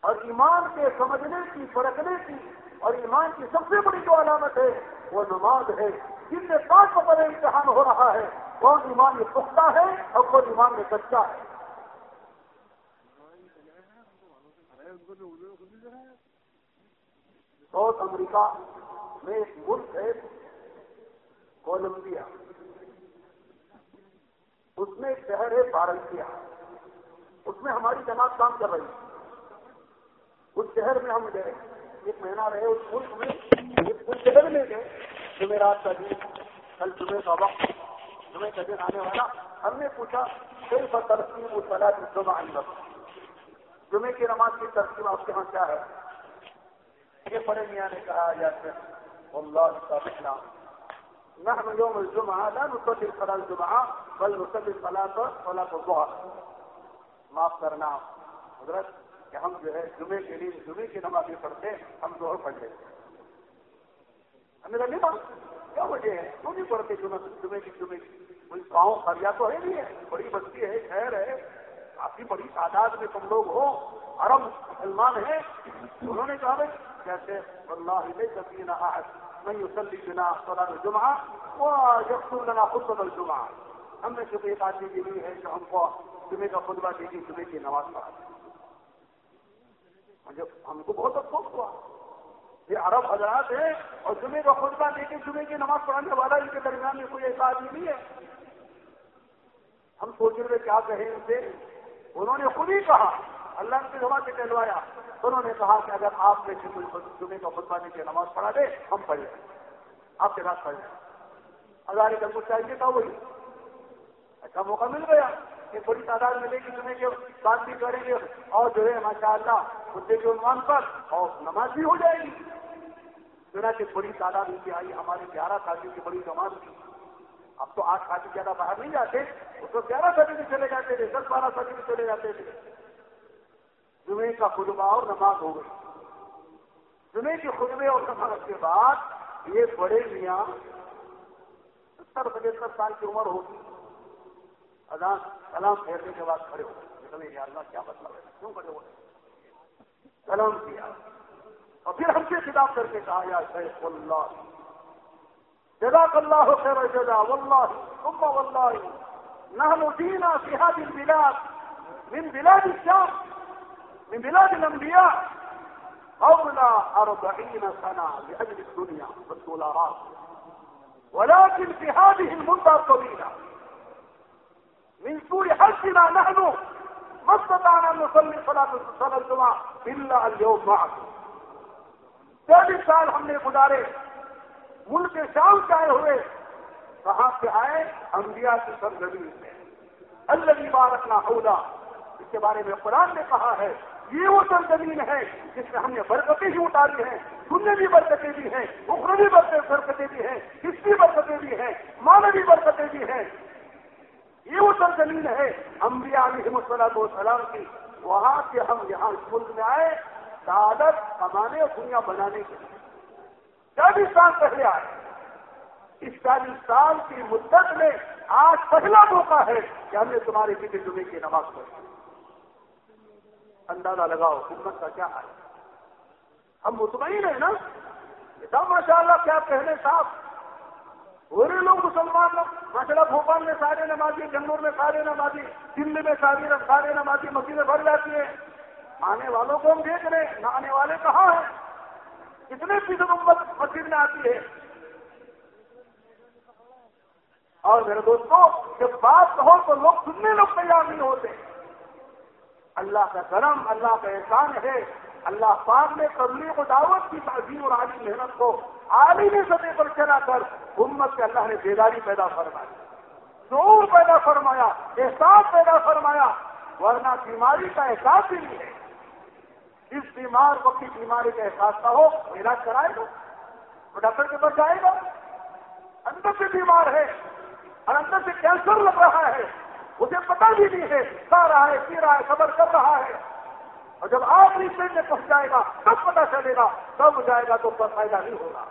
اور ایمان کے سمجھنے کی، پرکھنے کی اور ایمان کی سب سے بڑی جو علامت ہے، وہ نماز ہے۔ جن میں پانچ بڑے امتحان ہو رہا ہے۔ کون ایمان میں پختہ ہے اور کون ایمان میں کچا ہے؟ ساؤتھ امریکہ میں ایک ملک ہے اولمپیا اس میں ایک شہر ہے بارنسیا اس میں ہماری جماعت کام کر رہی ہے۔ اس شہر میں ہم گئے۔ ایک مہینہ رہے اس ملک میں۔ اس شہر میں گئے۔ جمعرات کا دن۔ کل جمعے کا وقت۔ جمعے کا دن آنے والا۔ ہم نے پوچھا کئی پر ترسیم اس طرح کی جمعے کی نماز کی ترسیم آپ کے یہاں کیا ہے؟ یہ بڑے میاں نے کہا، یا پھر اللہ کا بچنا نحن يوم الجمعة لا نصلي صلاة الجمعة بل نصلي صلاة صلاة الظهر معاف کرنا۔ حضرت، کہ ہم جو ہے جمعے کے لیے جمعے کی نماز پڑھتے ہم ظہر پڑھ لیتے ہمیں لگے بات کیا وجہ ہے؟ کیوں نہیں پڑھتے جمعے کی جمعے کی؟ کوئی گاؤں خریا تو ہے نہیں ہے، بڑی بستی ہے شہر ہے۔ کافی بڑی تعداد میں تم لوگ ہو عرب مسلمان ہیں۔ انہوں نے کہا جیسے اللہ سبین میں یوسلی بنا سولہ جمعہ وہ یقین لنا خود بدل جمعہ ہم نے صرف ایک آدمی کی بھی ہے جو ہم کو جمعے کا خطبہ دے گی جمعے کی نماز پڑھا جب ہم کو بہت افسوس ہوا۔ یہ عرب حضرات ہیں اور جمعے کا خطبہ دے کے جمعے کی نماز پڑھانے والا ان کے درمیان میں کوئی ایسا آدمی نہیں ہے۔ ہم سوچ رہے کیا کہیں ان سے۔ انہوں نے خود ہی کہا، اللہ کی جمع سے کہلوایا۔ انہوں نے کہا کہ اگر آپ نے جمعے کا خطبہ دے کے نماز پڑھا دے، ہم پڑھیں آپ کے ساتھ پڑھ لیں۔ ہزار کا کچھ چاہیے تھا، وہی۔ اچھا موقع مل گیا کہ بڑی تعداد میں لے کے جمعے کے بات بھی کریں گے۔ اور جو ہے ماشاء اللہ خدے کے عنوان پر اور نماز بھی ہو جائے گی۔ کہ بڑی تعداد ان کی آئی، ہمارے گیارہ ساتھی کی بڑی نماز تھی۔ اب تو آٹھ ساتھی زیادہ باہر نہیں جاتے اس کو گیارہ ساتھی بھی چلے جاتے تھے، دس بارہ ساتھی بھی چلے جاتے تھے۔ جمعے کا خطبہ اور نماز ہو گئی۔ جمعے کے خطبے اور نماز کے بعد یہ بڑے میاں ستر پچہتر سال کی عمر ہوگی۔ اذان، سلام پھیرنے کے بعد کھڑے ہوئے یا اللہ، کیا مطلب ہے؟ کیوں کھڑے ہوئے سلام کیا۔ اور پھر ہم سے خطاب کر کے کہا، یا شیخ اللہ جزاک اللہ خیر جزا، واللہ، ثم واللہ، نحن دینا في هذه البلاد، من بلاد الشام، من بلاد الانبياء قبل أربعين سنة لأجل الدنيا والدولارات ولكن في هذه المدة الطويلة من سوء حجنا نحن، ما استطعنا ان نصلي صلاه صلاه الجمعه الا اليوم معكم. چالیس سال ہم نے گزارے ملک شام سے آئے ہوئے کہاں سے آئے انبیاء کی سرزمین سے۔ اللہ بارکنا ہوگا اس کے بارے میں قرآن نے کہا ہے، یہ وہ سرزمین ہے جس میں ہم نے برکتیں ہی اتاری ہیں، سننے بھی برکتیں بھی ہیں، اخروی برکتیں بھی ہیں کسی برکتیں بھی ہیں مانوی برکتیں بھی ہیں۔ یہ وہ سرزمین ہے، انبیاء علیہ مسلط والسلام کی۔ وہاں سے ہم یہاں اس ملک میں آئے، سعادت کمانے اور دنیا بنانے کے لیے۔ چالیس سال پہلے آئے۔ اس چالیس سال کی مدت میں آج پہلا موقع ہے کہ ہم نے تمہارے پیچھے جمعے کی نماز پڑھی۔ اندازہ لگاؤ حکومت کا کیا ہے۔ ہم مطمئن ہیں نا؟ ماشاء اللہ کیا کہنے صاحب۔ پورے لوگ مسلمان لوگ ماشاء اللہ بھوپال میں سارے نمازی جنور میں سارے نمازی، دلی میں ساری سارے نمازی مسجدیں بھر جاتی ہیں۔ آنے والوں کو ہم دیکھ رہے ہیں، نہ آنے والے کہاں ہیں؟ کتنے فیصد امت مسجد میں آتی ہے اور میرے دوستوں جب بات کہو تو لوگ سننے لوگ تیار نہیں ہوتے۔ اللہ کا کرم، اللہ کا احسان ہے۔ اللہ پاک نے تبلیغ و دعوت کی تعظیم اور عالی محنت کو عالمی سطح پر چلا کر امت سے اللہ نے بیداری پیدا فرمائی۔ شعور پیدا فرمایا احساس پیدا فرمایا۔ ورنہ بیماری کا احساس ہی نہیں ہے۔ جس بیمار کو کی بیماری کا احساس نہ ہو، علاج کرائے گا، وہ ڈاکٹر کے پاس جائے گا۔ اندر سے بیمار ہے، اور اندر سے کینسر لگ رہا ہے۔ اسے پتہ بھی نہیں ہے کھا رہا ہے پی رہا ہے صبر کر رہا ہے۔ اور جب آخری اسٹیج میں پہنچ جائے گا، تب پتا چلے گا، تب جائے گا تو اس کا فائدہ نہیں ہوگا۔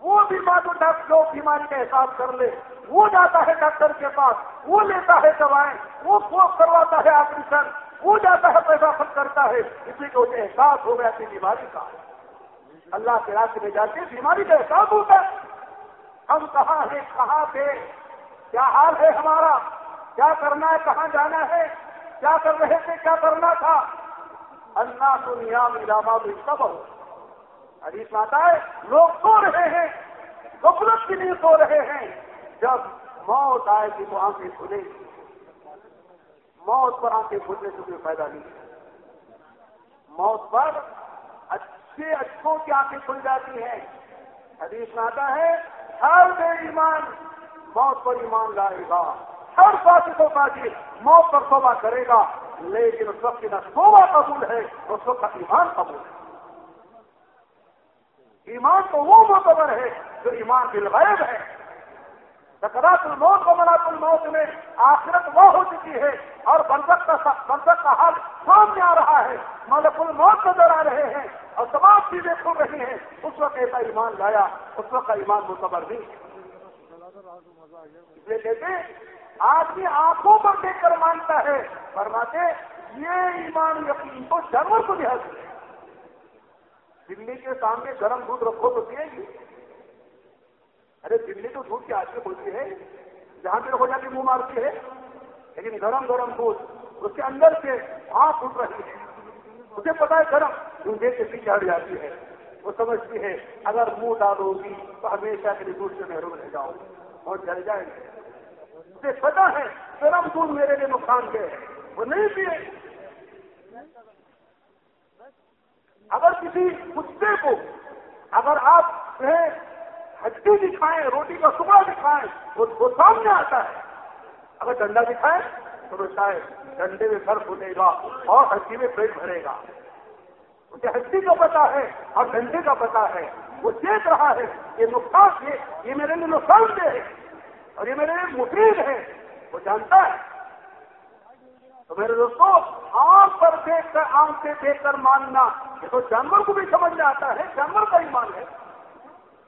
وہ بیمار جو ڈاکٹر جو بیماری کا احساس کر لے، وہ جاتا ہے ڈاکٹر کے پاس، وہ لیتا ہے دوائیں، وہ کرواتا ہے آپریشن وہ جاتا ہے پیسہ خرچ کرتا ہے، اسی کو احساس ہو گیا اپنی بیماری کا اللہ کے راستے میں جاتے بیماری کا احساس ہوتا ہے۔ ہم کہاں ہیں، کہاں پہ؟ کیا حال ہے ہمارا؟ کیا کرنا ہے، کہاں جانا ہے؟ کیا کر رہے تھے، کیا کرنا تھا؟ اللہ دنیا ملاما بھی سب حدیث آتا ہے، لوگ سو رہے ہیں، غفلت کی نیند سو رہے ہیں۔ جب موت آئے گی تو آنکھیں کھلے گی۔ موت پر آنکھیں کھلنے سے کوئی فائدہ نہیں موت پر اچھے اچھوں کی آنکھیں کھل جاتی ہیں۔ حدیث میں آتا ہے، ہر بے ایمان، موت پر ایمان لائے گا۔ ہر بات کو باقی موت پر توبہ کرے گا۔ لیکن اس وقت نہ توبہ قبول ہے، اس وقت کا ایمان قبول ہے۔ ایمان تو وہ معتبر ہے جو ایمان بالغیب ہے۔ سکرات الموت و ملاق الموت میں آخرت وہ ہو چکی ہے اور برزت کا برزت کا حال سامنے آ رہا ہے۔ ملک الموت نظر آ رہے ہیں اور تمام چیزیں کھل رہی ہیں۔ اس وقت ایسا ایمان لایا، اس وقت کا ایمان معتبر نہیں۔ اس لیے کہتے آدمی آنکھوں پر دیکھ کر مانتا ہے، فرماتے یہ ایمان یقین تو جانور کو لحاظ دلی کے سامنے گرم دودھ رکھو تو پیے گی۔ ارے دلی تو دودھ کی آج بولتی ہے، جہاں پہ ہو جاتی منہ مارتی ہے لیکن گرم گرم دودھ اس کے اندر سے آنکھ اٹھ رہی ہے۔ اسے پتا ہے گرم دودھے کے پیچھے ہٹ جاتی ہے۔ وہ سمجھتی ہے، اگر منہ ڈالو گی تو ہمیشہ کے لیے دودھ سے محروم رہ جاؤ۔ اور جل جائیں گے اسے پتا ہے، گرم دودھ میرے لیے نقصان دہ ہے۔ وہ نہیں پیے۔ اگر کسی کتے کو، اگر آپ ہڈی دکھائیں، روٹی کا ٹکڑا دکھائیں، وہ سامنے آتا ہے۔ اگر ڈنڈا دکھائیں تو شاید ڈنڈے میں سر پھولے گا اور ہڈی میں پیٹ بھرے گا۔ اسے ہڈی کا پتا ہے اور ڈنڈے کا پتا ہے۔ وہ دیکھ رہا ہے، یہ نقصان ہے، یہ میرے لیے نقصان دہ ہے اور یہ میرے لیے مفید ہے۔ وہ جانتا ہے۔ تو میرے دوستوں آنکھ پر دیکھ کر آنکھ سے دیکھ کر ماننا، یہ تو جانور کو بھی سمجھ میں آتا ہے، جانور کا ہی مان ہے۔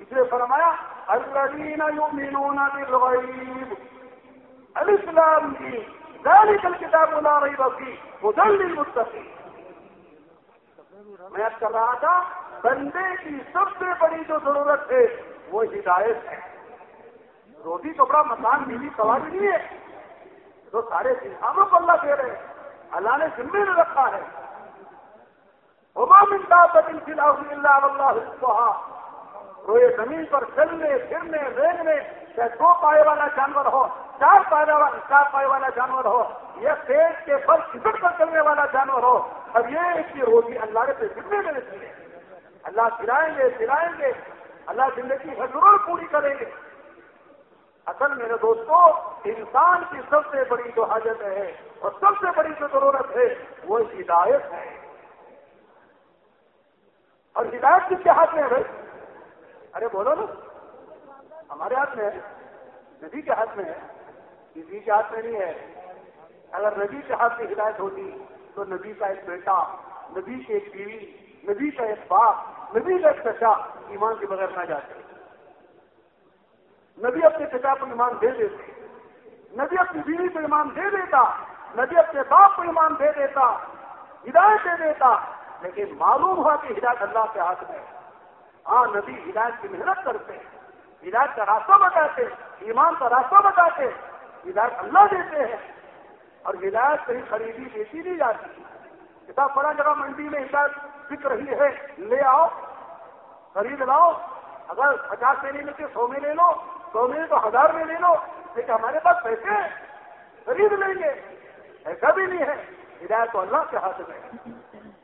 اس لیے فرمایا، الذین یؤمنون بالغیب۔ الاسلام کی ذالک الکتاب لا ریب فیہ، ہدی للمتقین۔ میں کر رہا تھا، بندے کی سب سے بڑی جو ضرورت ہے، وہ ہدایت ہے۔ روٹی کپڑا مکان بیوی سواری نہیں ہے۔ تو سارے انسانوں کو اللہ دے رہے ہیں، اللہ نے ذمے میں رکھا ہے۔ اللہ اللہ روئے زمین پر چلنے، پھرنے ریگنے چاہے دو پائے والا جانور ہو، چار پائے والا، چار پائے والا جانور ہو، یا پیٹ کے بل کھسٹ کر چلنے والا جانور ہو، اب یہ ایک کی روزی اللہ نے ذمے میں رکھی ہے۔ اللہ سلائیں گے سلائیں گے۔ اللہ زندگی ضرور پوری کریں گے۔ اصل میرے دوستوں انسان کی سب سے بڑی جو حاجت ہے اور سب سے بڑی جو ضرورت ہے، وہ ہدایت ہے۔ اور ہدایت کس کے ہاتھ میں ہے بھائی؟ ارے بولو نا، ہمارے ہاتھ میں ہے ندی کے ہاتھ میں ہے، کسی کے ہاتھ میں نہیں ہے۔ اگر ندی کے ہاتھ میں ہدایت ہوتی تو نبی کا ایک بیٹا، نبی کی ایک بیوی، نبی کا ایک باپ، نبی کا ایک چچا ایمان کے بغیر نہ جاتے۔ نبی اپنے پتا کو ایمان دے دیتے، نبی اپنی بیوی کو ایمان دے دیتا، نبی اپنے باپ کو ایمان دے دیتا، ہدایت دے دیتا، لیکن معلوم ہوا کہ ہدایت اللہ کے ہاتھ میں ہاں نبی ہدایت کی محنت کرتے ہیں، ہدایت کا راستہ بتاتے ایمان کا راستہ بتاتے ہدایت اللہ دیتے ہیں۔ اور ہدایت کہیں خریدی بیچی نہیں جاتی۔ کتاب بڑا جگہ منڈی میں ہدایت بک رہی ہے، لے آؤ، خرید لاؤ۔ اگر پچاس میں نہیں ملتے سو میں لے لو، سو میں تو ہزار میں لے لو۔ لیکن ہمارے پاس پیسے خرید لیں گے۔ ایسا بھی نہیں ہے۔ ہدایت تو اللہ کے ہاتھ میں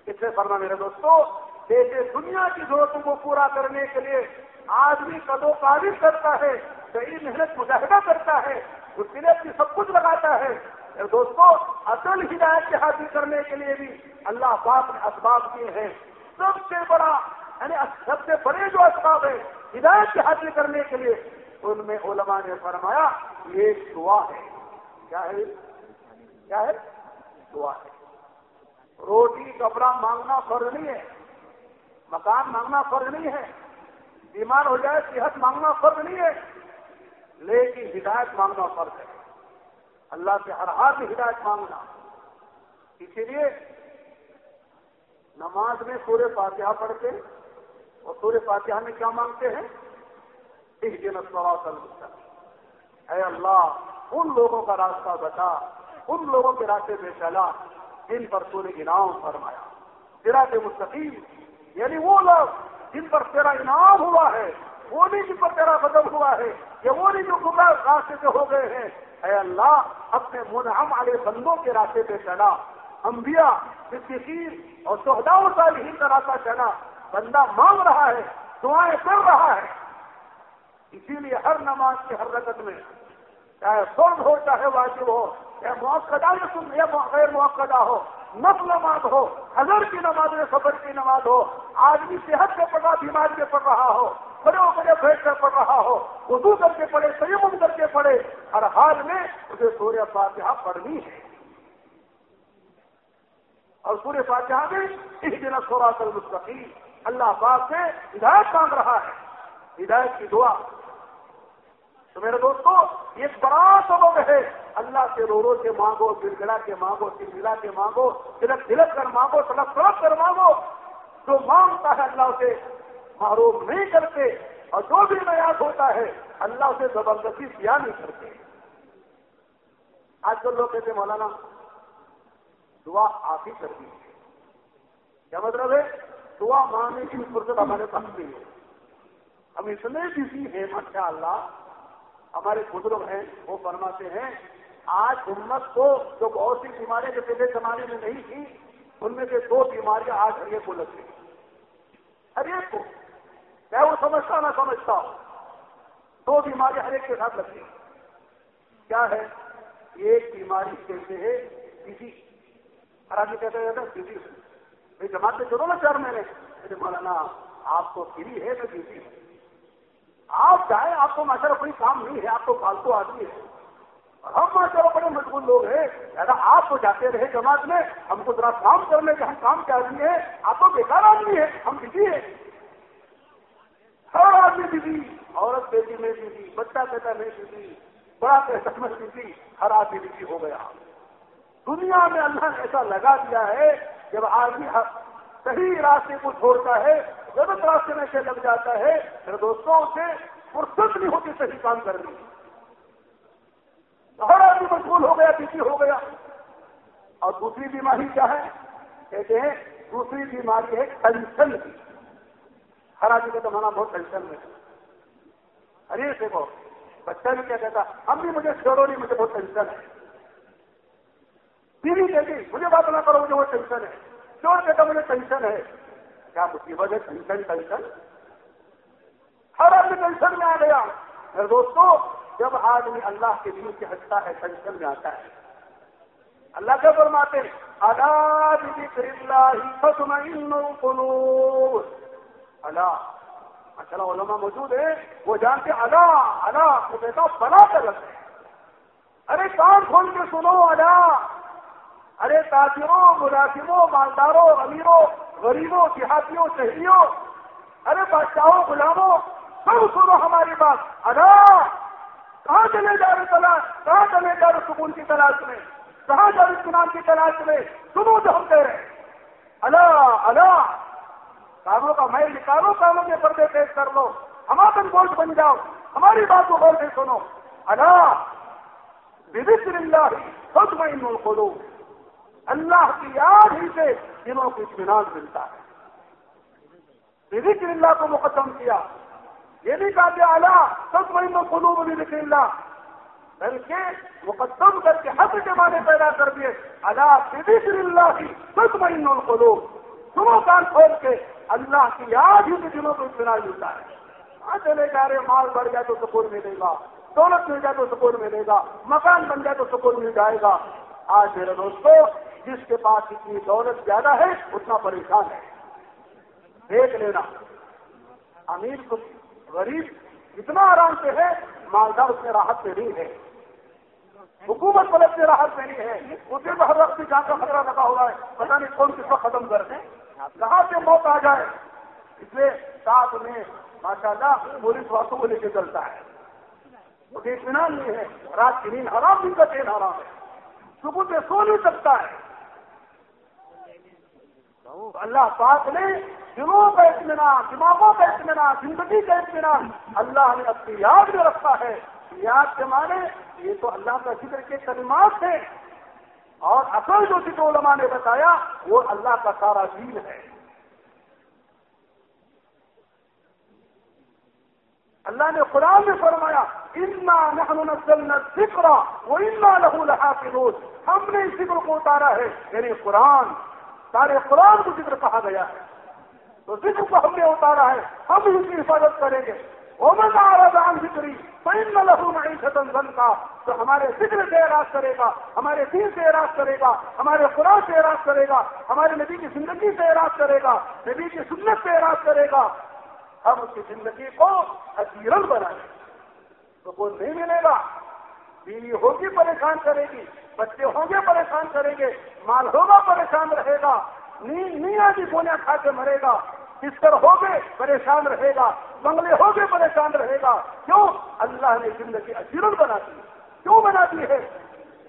اس سے فرما میرے دوستوں جیسے دنیا کی ضرورتوں کو پورا کرنے کے لیے آدمی قدو قابل کرتا ہے، صحیح محنت مظاہرہ کرتا ہے اس کے لیے سب کچھ لگاتا ہے۔ دوستوں اصل ہدایت کے حاصل کرنے کے لیے بھی اللہ پاک نے اسباب کیے ہیں۔ سب سے بڑا یعنی سب سے بڑے جو اسباب ہیں، ہدایت کے حاصل کرنے کے لیے، ان میں علماء نے فرمایا یہ دعا ہے۔ کیا ہے؟ کیا ہے؟ دعا ہے۔ روٹی کپڑا مانگنا فرض نہیں ہے۔ مکان مانگنا فرض نہیں ہے۔ بیمار ہو جائے، صحت مانگنا فرض نہیں ہے۔ لیکن ہدایت مانگنا فرض ہے۔ اللہ سے ہر ہاتھ ہدایت مانگنا۔ اسی لیے نماز میں سورہ فاتحہ پڑھتے اور سورہ فاتحہ میں کیا مانگتے ہیں؟ اس دن اے اللہ، ان لوگوں کا راستہ بتا، ان لوگوں کے راستے میں چلا، جن پر سورہ انعام فرمایا۔ تیرا کے مستقیم۔ یعنی وہ لوگ جن پر تیرا انعام ہوا ہے، وہ نہیں جن پر تیرا بدل ہوا ہے یہ وہ نہیں جو گمراہ راستے سے ہو گئے ہیں۔ اے اللہ، اپنے منہم والے بندوں کے راستے پہ چلا۔ انبیاء، صدیقین اور سہدا صالحین کا راستہ چلا۔ بندہ مانگ رہا ہے، دعائیں کر رہا ہے۔ اسی لیے ہر نماز کی ہر رکت میں، چاہے فرد ہو، چاہے واجب ہو یا موقع یا غیر موقع ہو نفل نماز ہو، حضر کی نماز ہو سفر کی نماز ہو، آدمی صحت سے پڑ رہا بیماری سے پڑھ رہا ہو، بڑے بڑے بیٹھ کر پڑھ رہا ہو، وضو کر کے پڑھے سیم کر کے پڑھے ہر حال میں اسے سوریہ فاتحہ پڑھنی ہے۔ اور سورہ فاتحہ میں اس دن سورا المستقیم، اللہ پاک سے ہدایت مانگ رہا ہے، ہدایت کی دعا۔ تو میرے دوستو یہ بڑا سبب ہے اللہ سے رو رو کے مانگو دل گلا کے مانگو دل ملا کے مانگو تلک تلک کر مانگو سڑک سڑک کر مانگو۔ جو مانگتا ہے اللہ سے معروف نہیں کرتے اور جو بھی نیاز ہوتا ہے، اللہ سے زبردستی کیا نہیں کرتے۔ آج کل لوگ کہتے مولانا، دعا آپ ہی کرتی ہے کیا مطلب ہے؟ دعا مانگنے کی فرصت ہمارے پاس نہیں ہے۔ ہم اتنے بزی ہیں ماشاء اللہ ہمارے بزرگ ہیں، وہ فرماتے ہیں، آج امت کو جو بہت سی بیماریاں جو پہلے زمانے میں نہیں تھی ان میں سے دو بیماریاں آج ہر ایک کو لگ گئی۔ ہر ایک کو میں وہ سمجھتا نہ سمجھتا ہوں۔ دو بیماریاں ہر ایک کے ساتھ لگ گئی۔ کیا ہے؟ ایک بیماری کہتے ہیں کسی ہر آدمی کہتے ہیں کسی سے جماعت میں چلو نا چار مہینے مولانا، آپ کو فری ہے میں کسی ہوں۔ آپ جائیں، آپ کو ماشاء کوئی کام نہیں ہے، آپ کو فالتو آدمی ہے ہم ماشاء بڑے مشغول لوگ ہیں۔ آپ تو جاتے رہے جماعت میں، ہم کو ذرا کام کرنے کے ہم کام کے آدمی ہیں۔ آپ تو بیکار آدمی ہے ہم بزی ہیں۔ ہر آدمی بزی، عورت بیٹی میں بزی، بچہ بیٹا میں بزی، بڑا پیسہ میں بزی، ہر آدمی بزی ہو گیا۔ دنیا میں اللہ نے ایسا لگا دیا ہے، جب آدمی صحیح راستے کو چھوڑتا ہے غلط راستے میں سے لگ جاتا ہے پھر دوستوں سے فرصت نہیں ہوتی صحیح کام کرنے ہر آدمی مشغول ہو گیا بزی ہو گیا۔ اور دوسری بیماری کیا ہے؟ کہتے ہیں، دوسری بیماری ہے ٹینشن کی۔ ہر آدمی کا زمانہ بہت ٹینشن میں ارے، دیکھو، بچہ بھی کیا کہتا ہم بھی مجھے چھوڑو نہیں، مجھے بہت ٹینشن ہے۔ بیوی کہتی، مجھے بات نہ کرو، مجھے بہت ٹینشن ہے۔ چور کہتا مجھے ٹینشن ہے۔ کیا مصیبت ہے؟ Tension tension. ہر آدمی ٹینشن میں آ گیا۔ میرے دوستو، جب آدمی اللہ کے دل سے ہٹتا ہے، ٹینشن میں آتا ہے۔ اللہ کیا فرماتے اللہ اچھا علماء موجود ہے وہ جانتے اللہ اللہ وہ کہتا بنا کر رکھتے ارے، کان کھول کے سنو اللہ ارے تاجروں ملازموں، مالداروں، امیروں غریبوں، دیہاتیوں شہریوں ارے بادشاہوں، غلاموں، سب سنو ہماری بات۔ ادا، کہاں چلے جا رہے تلاش؟ کہاں چلے جا رہے سکون کی تلاش میں؟ کہاں جا رہے چنان کی تلاش میں؟ سنو جو ہم کہہ رہے اللہ اللہ کاموں کا میل نکالو کاموں کے پردے پیش کر لو۔ ہمارا گوشت بن جاؤ۔ ہماری بات کو غور سے سنو۔ اللہ بذکر اللہ خود میں ان کو اللہ کی یاد ہی سے دنوں کو اطمینان ملتا ہے۔ ذکر اللہ کو مقدم کیا۔ یہ نہیں کہا کہ اعلیٰ سب مہینوں قلوب بھی ذکر اللہ، بلکہ مقدم کر کے حق کے معنی پیدا کر دیے۔ اللہ ذکر اللہ کی سب مہینوں قلوب سنو کان کھول کے اللہ کی یاد ہی سے دنوں کو اطمینان ملتا ہے۔ آج چلے جا رہے مال بڑھ جائے تو سکون ملے گا، دولت مل جائے تو سکون ملے گا، مکان بن جائے تو سکون مل جائے گا۔ آج میرے دوستوں جس کے پاس اتنی دولت زیادہ ہے، اتنا پریشان ہے۔ دیکھ لینا، امیر کو غریب اتنا آرام سے ہے، مالدار اس میں راحت میں نہیں ہے۔ حکومت پلٹ سے راحت میں نہیں ہے۔ اسے بھی ہر وقت جان کا خطرہ لگا ہوا ہے۔ پتا نہیں کون کس کو ختم کر دیں کہاں سے موت آ جائے؟ اس لیے ساتھ میں ماشاء اللہ پولیس واسطوں کو لے کے چلتا ہے۔ مجھے اطمینان نہیں ہے۔ رات کی نیند حرام، دن کا چین حرام ہے۔ صبح سے سو نہیں سکتا ہے۔ اللہ پاک نے دلوں کا اطمینان، دماغوں کا اطمینان، زندگی کا اطمینان اللہ نے اپنی یاد میں رکھا ہے۔ یاد کے معنی یہ تو اللہ کا ذکر کے کلمات تھے۔ اور اصل جو ذکر علماء نے بتایا وہ اللہ کا سارا دین ہے۔ اللہ نے قرآن میں فرمایا اتنا نہ ذکر وہ اتنا لہو لہا روز ہم نے اس ذکر کو اتارا ہے یعنی قرآن۔ سارے قرآن کو ذکر کہا گیا ہے۔ تو ذکر کو ہم نے اتارا ہے، ہم اس کی حفاظت کریں گے۔ امن آرام ذکری فین لہو معیشت بن کا تو ہمارے ذکر سے اعراض کرے گا، ہمارے دین سے اعراض کرے گا، ہمارے قرآن سے اعراض کرے گا، ہمارے نبی کی زندگی سے اعراض کرے گا، نبی کی سنت سے اعراض کرے گا۔ ہم اس کی زندگی کو حسیرن بنائیں تو کوئی نہیں ملے گا۔ بیوی ہوگی پریشان کرے گی، بچے ہوں گے پریشان کریں گے، مال ہوگا پریشان رہے گا، نیند نہیں آدھی گولیاں کھا کے مرے گا۔ بستر ہو گئے پریشان رہے گا، بنگلے ہو گئے پریشان رہے گا۔ کیوں؟ اللہ نے زندگی اجیرن بنا دی۔ کیوں بنا دی ہے؟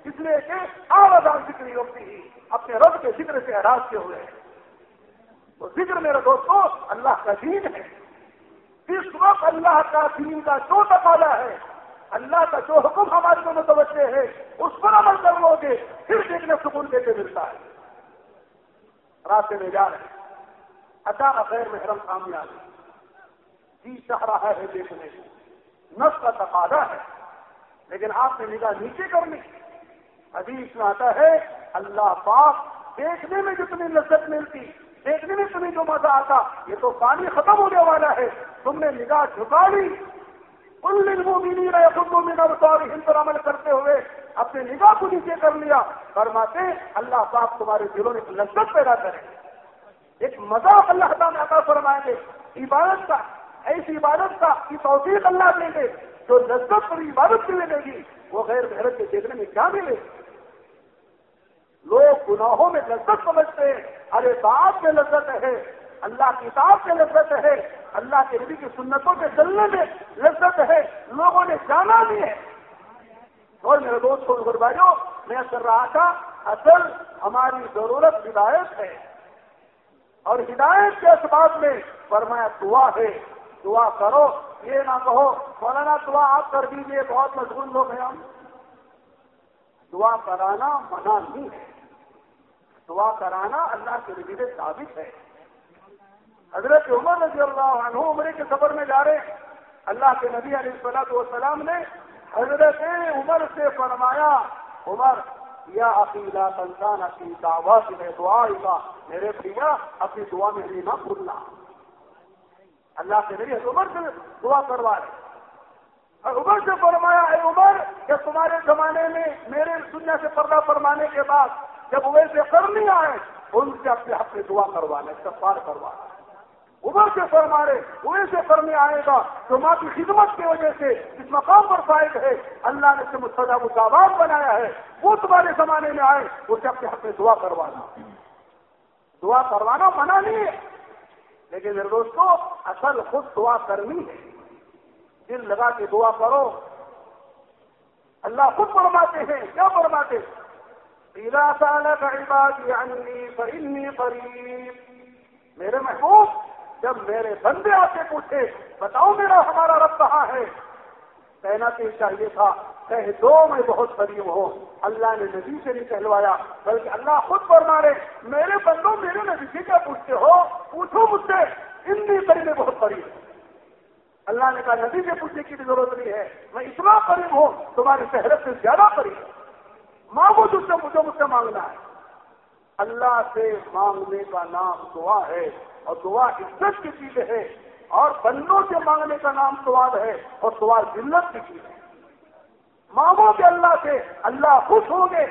اس لیے کہ آوازان ذکر ہوتی ہی اپنے رب کے ذکر سے اراض کے ہوئے ہیں۔ تو ذکر میرے دوستوں اللہ کا دین ہے۔ اس وقت اللہ کا دین کا جو تقاضا ہے، اللہ کا جو حکم ہمارے کو متوجہ ہے، اس پر عمل کر لو گے، پھر دیکھنے سکون دیتے ملتا ہے۔ راستے میں جا رہے ہیں۔ اچانک غیر محرم سامنے آ گئی جی چاہ رہا ہے دیکھنے کو۔ نس کا تقاضا ہے۔ لیکن آپ نے نگاہ نیچے کرنی۔ حدیث میں آتا ہے، اللہ پاک دیکھنے میں جتنی لذت ملتی۔ دیکھنے میں تمہیں جو مزہ آتا، یہ تو پانی ختم ہونے والا ہے۔ تم نے نگاہ جھکا لی۔ ان لنگوں بھی نہیں رہے خود میں ہند پر عمل کرتے ہوئے اپنے نگاہ کو نیچے کر لیا۔ فرماتے، اللہ صاحب تمہارے دلوں میں لذت پیدا کرے ایک مزہ اللہ تعالیٰ عطا فرمائیں گے۔ عبادت کا، ایسی عبادت کا، کی توفیق اللہ دیں گے۔ جو لذت پر عبادت کی ملے گی، وہ غیر محرت کے دیکھنے میں کیا ملے؟ لوگ گناہوں میں لذت سمجھتے ہیں۔ ارے باپ میں لذت ہے، اللہ کتاب سے لذت ہے، اللہ کے نبی کی سنتوں کے چلنے میں لذت ہے، لوگوں نے جانا بھی ہے۔ اور میرے دوست کو بھائیوں میں کر رہا تھا، اصل ہماری ضرورت ہدایت ہے۔ اور ہدایت کے اسباب میں فرمایا، دعا ہے۔ دعا کرو، یہ نہ کہو، مولانا، دعا آپ کر دیجیے بہت مشغول لوگ ہیں ہم۔ دعا کرانا منع نہیں ہے۔ دعا کرانا اللہ کے نبی سے ثابت ہے۔ حضرت عمر رضی اللہ عنہ عمرے کے سفر میں جا رہے اللہ کے نبی علیہ السلاۃ والسلام نے حضرت عمر سے فرمایا، عمر، یا عقیلا تنسان اپنی دعوت میں دعا کا میرے بھیا اپنی دعا میں نہ بھولنا۔ اللہ کے نبی عمر سے دعا کروا رہے اور عمر سے فرمایا، اے عمر کہ تمہارے زمانے میں میرے سننے سے پردہ فرمانے کے بعد جب ویسے کرنی آئے، ان سے اپنے حق سے دعا کروانا استفار کروانا ابر سے فرمارے انہیں سے کرنے آئے گا جو ماں کی خدمت کی وجہ سے اس مقام پر فائد ہے۔ اللہ نے سے مستدہ کو بنایا ہے۔ وہ تمہارے زمانے میں آئے، اسے اپنے حق میں دعا کروانا دعا کروانا منع نہیں ہے۔ لیکن میرے دوستوں اصل خود دعا کرنی ہے۔ دل لگا کے دعا کرو۔ اللہ خود فرماتے ہیں، کیا فرماتے میرے محبوب، جب میرے بندے آ کے پوچھے، بتاؤ میرا ہمارا رب کہاں ہے؟ کہنا تو چاہیے تھا، کہہ دو میں بہت قریب ہوں۔ اللہ نے نبی سے نہیں کہلوایا، بلکہ اللہ خود پر مارے میرے بندوں، میرے نبی سے کیا پوچھتے ہو؟ پوچھو مجھ سے اتنی قریب بہت قریب۔ اللہ نے کہا، نبی سے پوچھنے کی بھی ضرورت نہیں ہے، میں اتنا قریب ہوں، تمہاری شہرت سے زیادہ قریب۔ مانگو تجھ سے مجھے مجھ سے مانگنا ہے۔ اللہ سے مانگنے کا نام دعا ہے اور دعا عزت کی چیز ہے اور بندوں سے مانگنے کا نام سوال ہے اور سوال ذلت کی چیز ہے۔ مانگو گے اللہ سے، اللہ خوش ہوں گے۔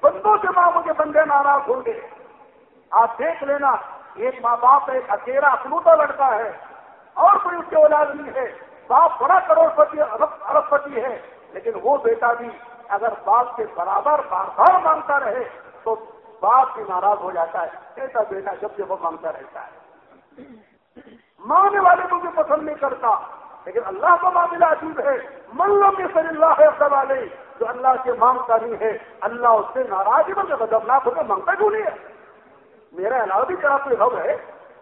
بندوں سے مانگو گے، بندے ناراض ہوں گے۔ آپ دیکھ لینا، ایک ماں باپ ایک اکیلا اکلوتا لڑکا ہے اور کوئی اس کے اولاد نہیں ہے۔ باپ بڑا کروڑ پتی ارب پتی ہے، لیکن وہ بیٹا بھی اگر باپ کے برابر بار بار مانگتا رہے تو باپ بھی ناراض ہو جاتا ہے۔ ایسا بیٹا جب جب وہ مانگتا رہتا ہے۔ ماننے والے کو بھی پسند نہیں کرتا۔ لیکن اللہ کا معاملہ عجیب ہے۔ ملو کے سر اللہ ہے والے جو اللہ سے مانگتا نہیں ہے، اللہ اس سے ناراض ہی بن بدمناک ہو کے مانگتا کیوں نہیں ہے؟ میرا علاوہ بھی تیرا کوئی رب ہے؟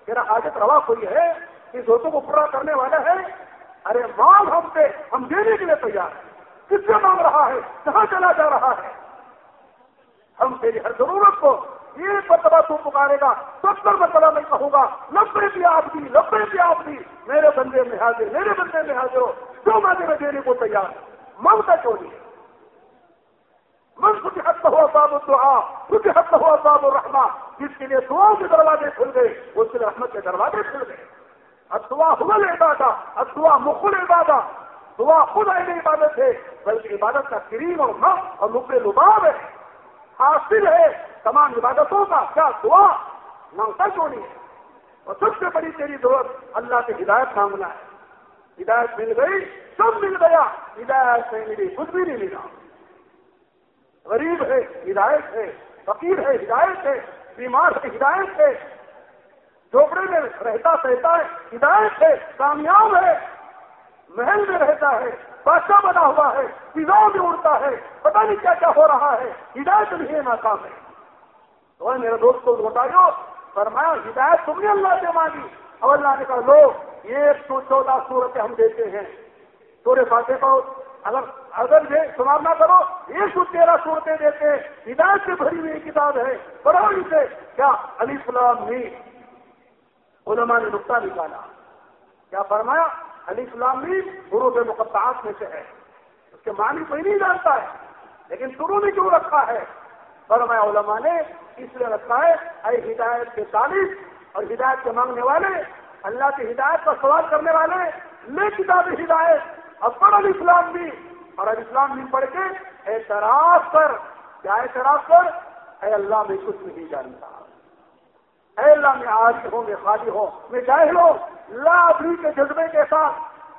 میرا حاجت روا کوئی ہے؟ اس دوستوں کو پورا کرنے والا ہے۔ ارے مانگ ہم سے، ہم دینے کے لیے تیار ہیں۔ کس سے مانگ رہا ہے؟ کہاں چلا جا رہا ہے؟ ہم تیری ہر ضرورت کو ایک مرتبہ تو پکارے گا، ستر مرتبہ میں کہوں گا لبے بھی آپ دی لبے بھی آپ دی میرے بندے میں حاضر، میرے بندے میں حاضر ہو، جو میں تیرے دینے کو تیار من کا چوری من کچھ حد ہوا صاحب الدعا کچھ حد ہوا صاحب الرحمہ، جس کے لیے دعاؤں کے دروازے کھل گئے، اس کے لیے رحمت کے دروازے کھل گئے۔ اب دعا حمل عبادت اب دعا مخل عبادت دعا خود ایک عبادت ہے۔ بلکہ عبادت کا کریم اور نف اور مقبل لباب ہے۔ حاصل ہے تمام عبادتوں کا۔ کیا دعا؟ مانگتا کیوں نہیں ہے اور سب سے بڑی تیری ضرورت اللہ سے ہدایت مانگنا ہے۔ ہدایت مل گئی، سب مل گیا۔ ہدایت نہیں ملی کچھ بھی نہیں ملا۔ غریب ہے، ہدایت ہے۔ فقیر ہے، ہدایت ہے۔ بیمار ہے، ہدایت ہے۔ جھوپڑے میں رہتا سہتا ہے، ہدایت ہے۔ کامیاب ہے۔ محل میں رہتا ہے، بادشاہ بنا ہوا ہے فضاؤں میں اڑتا ہے، پتہ نہیں کیا کیا ہو رہا ہے۔ ہدایت نہیں ہے، ناکام ہے۔ تو میرے دوست کو بتائیو فرمایا، ہدایت تم نے اللہ سے مانگی۔ اب اللہ نے کہا، لو، ایک سو چودہ صورتیں ہم دیتے ہیں۔ سورے فاتح کو اگر اگر یہ سمار نہ کرو، ایک سو تیرہ صورتیں دیتے ہیں۔ ہدایت سے بھری ہوئی کتاب ہے۔ پڑھو اسے۔ کیا؟ علی فلام علماء نے نقطہ نکالا۔ کیا فرمایا؟ علی اسلام بھی گرو مقدعات میں سے ہے۔ اس کے معنی کوئی نہیں جانتا ہے، لیکن شروع نے کیوں رکھا ہے؟ فرمایا علماء نے اس لیے رکھا ہے، اے ہدایت کے طالب اور ہدایت کے مانگنے والے، اللہ کی ہدایت کا سوال کرنے والے، لے کتاب ہدایت، اور پڑھ علی اسلام بھی۔ اور علی اسلام بھی پڑھ کے اعتراف کر کیا اعتراف کر اے اللہ، میں کچھ نہیں جانتا۔ اے اللہ، میں آج ہوں، میں خالی ہوں، میں جاہل ہوں۔ لابری کے جذبے کے ساتھ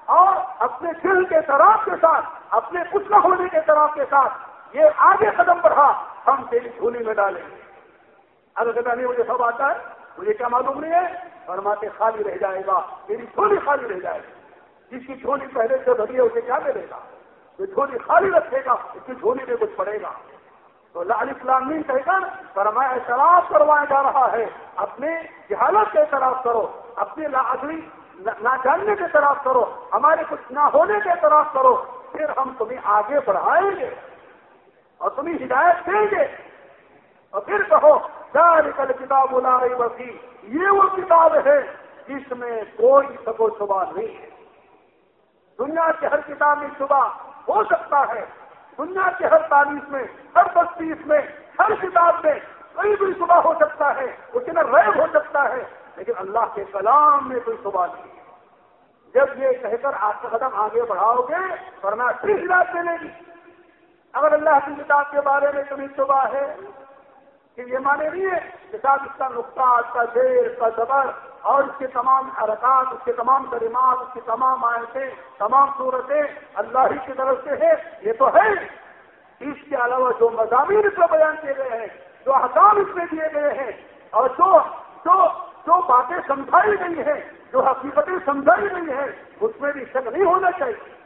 اور اپنے دل کے طرف کے ساتھ، اپنے کچھ نہ ہونے کے طرف کے ساتھ یہ آگے قدم بڑھا، ہم تیری جھولی میں ڈالیں گے۔ اگر کہتا نہیں مجھے سب آتا ہے، مجھے کیا معلوم نہیں ہے؟ فرماتے خالی رہ جائے گا میری جھولی خالی رہ جائے گی۔ جس کی جھولی پہلے سے بھری ہے اسے کیا ملے گا؟ جو جھولی خالی رکھے گا، اس کی جھولی میں کچھ پڑے گا۔ تو لال اسلامی کہے گا، فرمایا اعتراف کروایا جا رہا ہے۔ اپنے جہالت کے اعتراف کرو، اپنی لاجری نہ جاننے کے اعتراف کرو، ہمارے کچھ نہ ہونے کے اعتراف کرو، پھر ہم تمہیں آگے بڑھائیں گے اور تمہیں ہدایت دیں گے۔ اور پھر کہو کل کتاب بلا رہی بسی یہ وہ کتاب ہے جس میں کوئی سگو شبہ نہیں ہے۔ دنیا کی ہر کتاب میں شبہ ہو سکتا ہے۔ دنیا کے ہر تعریف میں، ہر بستیس میں، ہر کتاب میں کوئی بھی صبح ہو سکتا ہے اس میں ریب ہو سکتا ہے، لیکن اللہ کے کلام میں کوئی صبح نہیں ہے۔ جب یہ کہہ کر آپ کا قدم آگے بڑھاؤ گے ورنہ پھر ہدایت ملے گی۔ اگر اللہ کی کتاب کے بارے میں کبھی صبح ہے کہ یہ مانے نہیں ہے کتاب اس کا نقطہ اس کا دیر اس کا زبر، اور اس کے تمام حرکات، اس کے تمام کریمات اس کی تمام آیتیں، تمام صورتیں اللہ ہی کی طرف سے ہے یہ تو ہے اس کے علاوہ جو مضامین اس میں بیان کیے گئے ہیں، جو احکام اس میں دیے گئے ہیں، اور جو جو جو باتیں سمجھائی گئی ہیں، جو حقیقتیں سمجھائی گئی ہیں، اس میں بھی شک نہیں ہونا چاہیے۔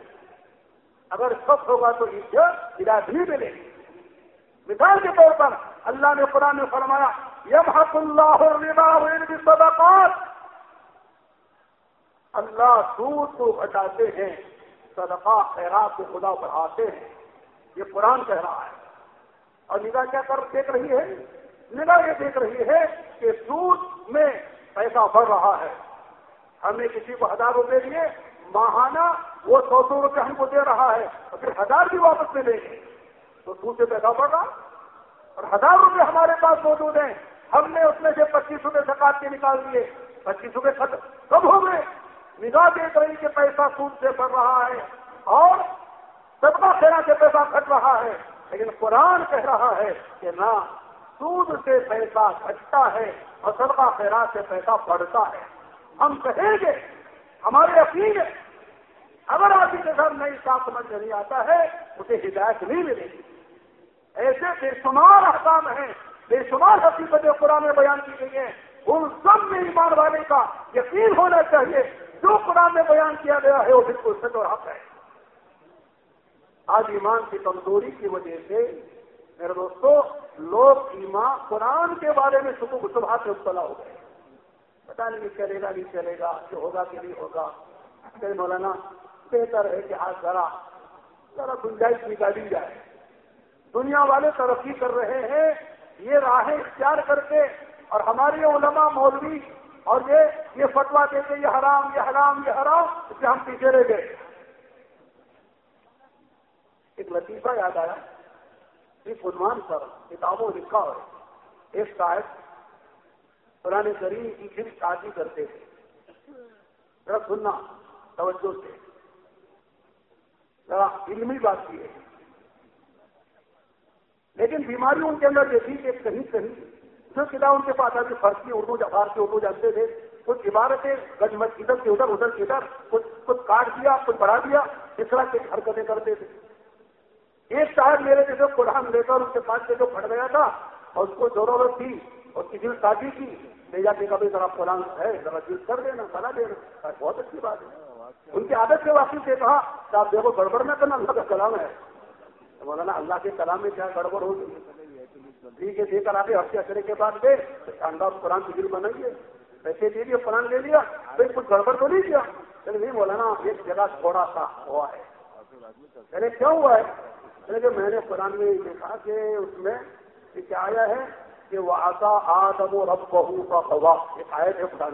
اگر سب ہوگا تو اس ہدایت بھی ملے گی۔ مثال کے طور پر اللہ نے قرآن میں فرمایا، یمحق اللہ صدقات اللہ سود کو ہٹاتے ہیں، صدقہ خیرات کو خدا بڑھاتے ہیں۔ یہ قرآن کہہ رہا ہے۔ اور نگاہ کیا کر دیکھ رہی ہے؟ نگاہ یہ دیکھ رہی ہے کہ سود میں پیسہ بڑھ رہا ہے۔ ہمیں کسی کو ہزار روپے دیے، ماہانہ وہ سو سو روپے ہم کو دے رہا ہے۔ اور پھر ہزار بھی واپس ملیں گے۔ تو سود سے پیسہ بڑھ رہا اور ہزار روپے ہمارے پاس موجود ہیں۔ ہم نے اس میں سے پچیس روپے سکاط کے نکال دیے۔ پچیس روپے کب ہو گئے۔ نگاہ دیکھ رہی کہ پیسہ سود سے بڑھ رہا ہے اور سب خیرا سے پیسہ گھٹ رہا ہے۔ لیکن قرآن کہہ رہا ہے کہ نہ، سود سے پیسہ گھٹتا ہے اور سب خیرا سے پیسہ بڑھتا ہے۔ ہم کہیں گے، ہمارے یقین ہے، اگر آدمی کے گھر نئی صاف سمجھ نہیں آتا ہے، اسے ہدایت نہیں ملے گی۔ ایسے بے شمار احکام ہیں بے شمار حقیقتیں قرآن بیان کی گئی ہیں۔ ان سب میں ایمان والے کا یقین ہونا چاہیے، جو قرآن میں بیان کیا گیا ہے، وہ بالکل سچ اور حق ہے۔ آج ایمان کی کمزوری کی وجہ سے میرے دوستو، لوگ ایمان، قرآن کے بارے میں سکو صبح سے مبتلا ہو گئے۔ پتا نہیں چلے گا، نہیں چلے گا کہ ہوگا کہ نہیں ہوگا۔ مولانا بہتر ہے کہ آج ذرا ذرا گنجائش نکالی جائے۔ دنیا والے ترقی کر رہے ہیں، یہ راہیں اختیار کر کے اور ہمارے علماء مولوی اور یہ یہ فتوا دے کے یہ حرام یہ حرام یہ حرام، اس سے ہم پیچھے رہ گئے۔ ایک لطیفہ یاد آیا۔ اس عنوان پر کتابوں لکھا ہو ایک صاحب قرآن کریم کی پھر شادی کرتے تھے۔ ذرا سننا، توجہ سے۔ ذرا علمی بات کی ہے۔ لیکن بیماری ان کے اندر یہ تھی کہ کہیں کہیں جو کتاب ان کے پاس آتی فرسی اردو فارسی اردو جانتے تھے، کچھ عبارتیں گج مت ادھر سے ادھر ادھر سے ادھر، کچھ کچھ کاٹ دیا، کچھ بڑھا دیا، اس طرح کی حرکتیں کرتے تھے۔ ایک صاحب میرے جیسے قرآن لے کر اس کے پاس سے جو پڑ گیا تھا، اور اس کو ضرورت تھی، اور کسی نے شادی کی، لے جا کے کبھی ذرا قرآن ہے، ذرا چیز کر دینا کرا دینا۔ بہت اچھی بات ہے۔ ان کی عادت سے واقف سے کہا کہ آپ دیکھو گڑبڑ نہ کرنا، اللہ کا کلام ہے۔ مولانا اللہ کے کلام میں کیا گڑبڑ ہوگی ٹھیک ہے دے کر آگے ہفتے اشرے کے بعد دے شاندار قرآن کی دل بنائیے پیسے دے دیے، قرآن لے لیا پھر کچھ گڑبڑ تو نہیں کیا؟ چلے نہیں، مولانا، ایک جگہ تھوڑا سا ہوا ہے۔ پہلے کیا ہوا ہے؟ کہ میں نے قرآن میں دیکھا کہ اس میں کیا آیا ہے کہ وہ آتا آدم و رب بہو کا ہوا ایک آئے تھے قرآن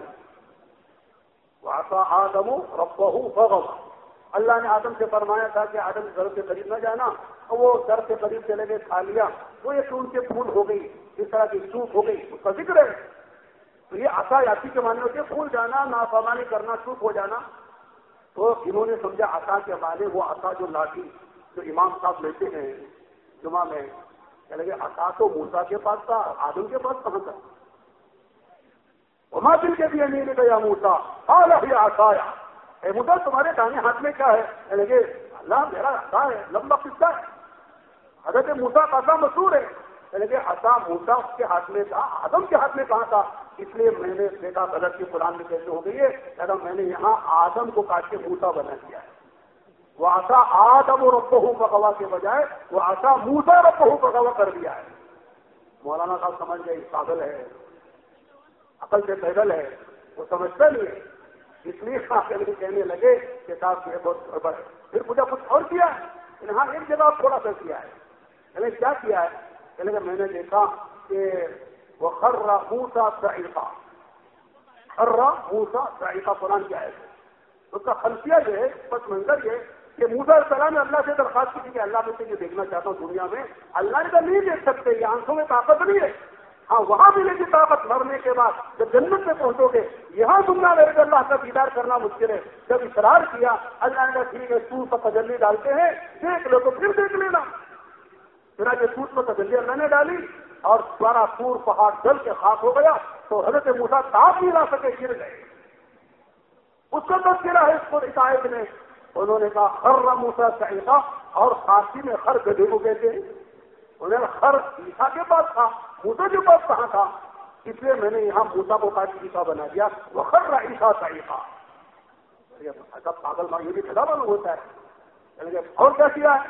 وہ آتا آدم و رب بہو کا اللہ نے آدم سے فرمایا تھا کہ آدم گھر کے قریب نہ جانا، اور وہ در کے قریب چلے گئے، کھا لیا۔ وہ ایک ان کے پھول ہو گئی، جس طرح کی چوک ہو گئی، اس کا ذکر ہے۔ تو یہ آسا یاسی کے معنی ہوتے پھول جانا، نافرمانی کرنا چوک ہو جانا۔ تو انہوں نے سمجھا آسا کے والے وہ آسا جو لاٹھی، جو امام صاحب لیتے ہیں جمعہ میں کہ لگے آسا تو موسا کے پاس تھا، آدم کے پاس کہاں تھا؟ وما دل کے بھی نہیں گیا موسا ہی آسایا اے موسا تمہارے دانے ہاتھ میں کیا ہے؟ لگے، اللہ میرا آسا ہے، لمبا قصہ ہے۔ حضرت موسا کا مشہور ہے۔ یعنی کہ موسا اس کے ہاتھ میں تھا، آدم کے ہاتھ میں کہاں تھا؟ اس لیے میں نے دیکھا غلط کی قرآن میں کیسے ہو گئی ہے کہ میں نے یہاں آدم کو کاٹ کے موسا بنا دیا ہے۔ وہ آسا آدم اور ربہو بغوا کے بجائے، وہ آسا موسا ربہو بغوا کر دیا ہے۔ مولانا صاحب سمجھ گئے پاگل ہے، عقل سے پیدل ہے، وہ سمجھتا نہیں ہے۔ اس لیے کہنے لگے کہ صاحب یہ بہت گڑبڑ ہے۔ پھر مجھے کچھ اور کیا؟ ہے ہاں ایک جگہ تھوڑا سا کیا ہے۔ میں نے کیا کیا ہے؟ کہ میں نے دیکھا کہ وہ خرا موسا ضعیفہ خرا موسا ضعیفہ قرآن کیا ہے۔ اس کا خلفیہ جو ہے، پس منظر یہ کہ موسا السلام نے اللہ سے درخواست کی کہ اللہ میں سے یہ دیکھنا چاہتا ہوں دنیا میں۔ اللہ نے تو نہیں دیکھ سکتے، یہ آنکھوں میں طاقت نہیں ہے۔ ہاں وہاں ملے گی طاقت مرنے کے بعد جب جنت میں پہنچو گے یہاں دنیا میرے کو اللہ کا دیدار کرنا مشکل ہے۔ جب اصرار کیا، اللہ نے ٹھیک ہے، سور پر تجلی ڈالتے ہیں، دیکھ لو تو پھر دیکھ لینا۔ پھر کے سور پر تجلی اللہ نے ڈالی اور سارا سور پہاڑ جل کے خاص ہو گیا تو حضرت موسا تاپ نہیں لا سکے، گر گئے۔ اس کو تو گرا ہے، اس کو عقائد نے۔ انہوں نے کہا ہر موسا چاہیے اور خاصی میں خر گدے کو کہتے ہیں انہیں خر عیسا کے پاس تھا موسا کے پاس کہاں تھا؟ اس لیے میں نے یہاں موسا کو کاٹ عیسا بنا دیا۔ وہ خر عیسا چاہیے تھا پاگل ماں یہ بھی کھڑا معلوم ہوتا ہے۔ یعنی اور کیا کیا؟ ہے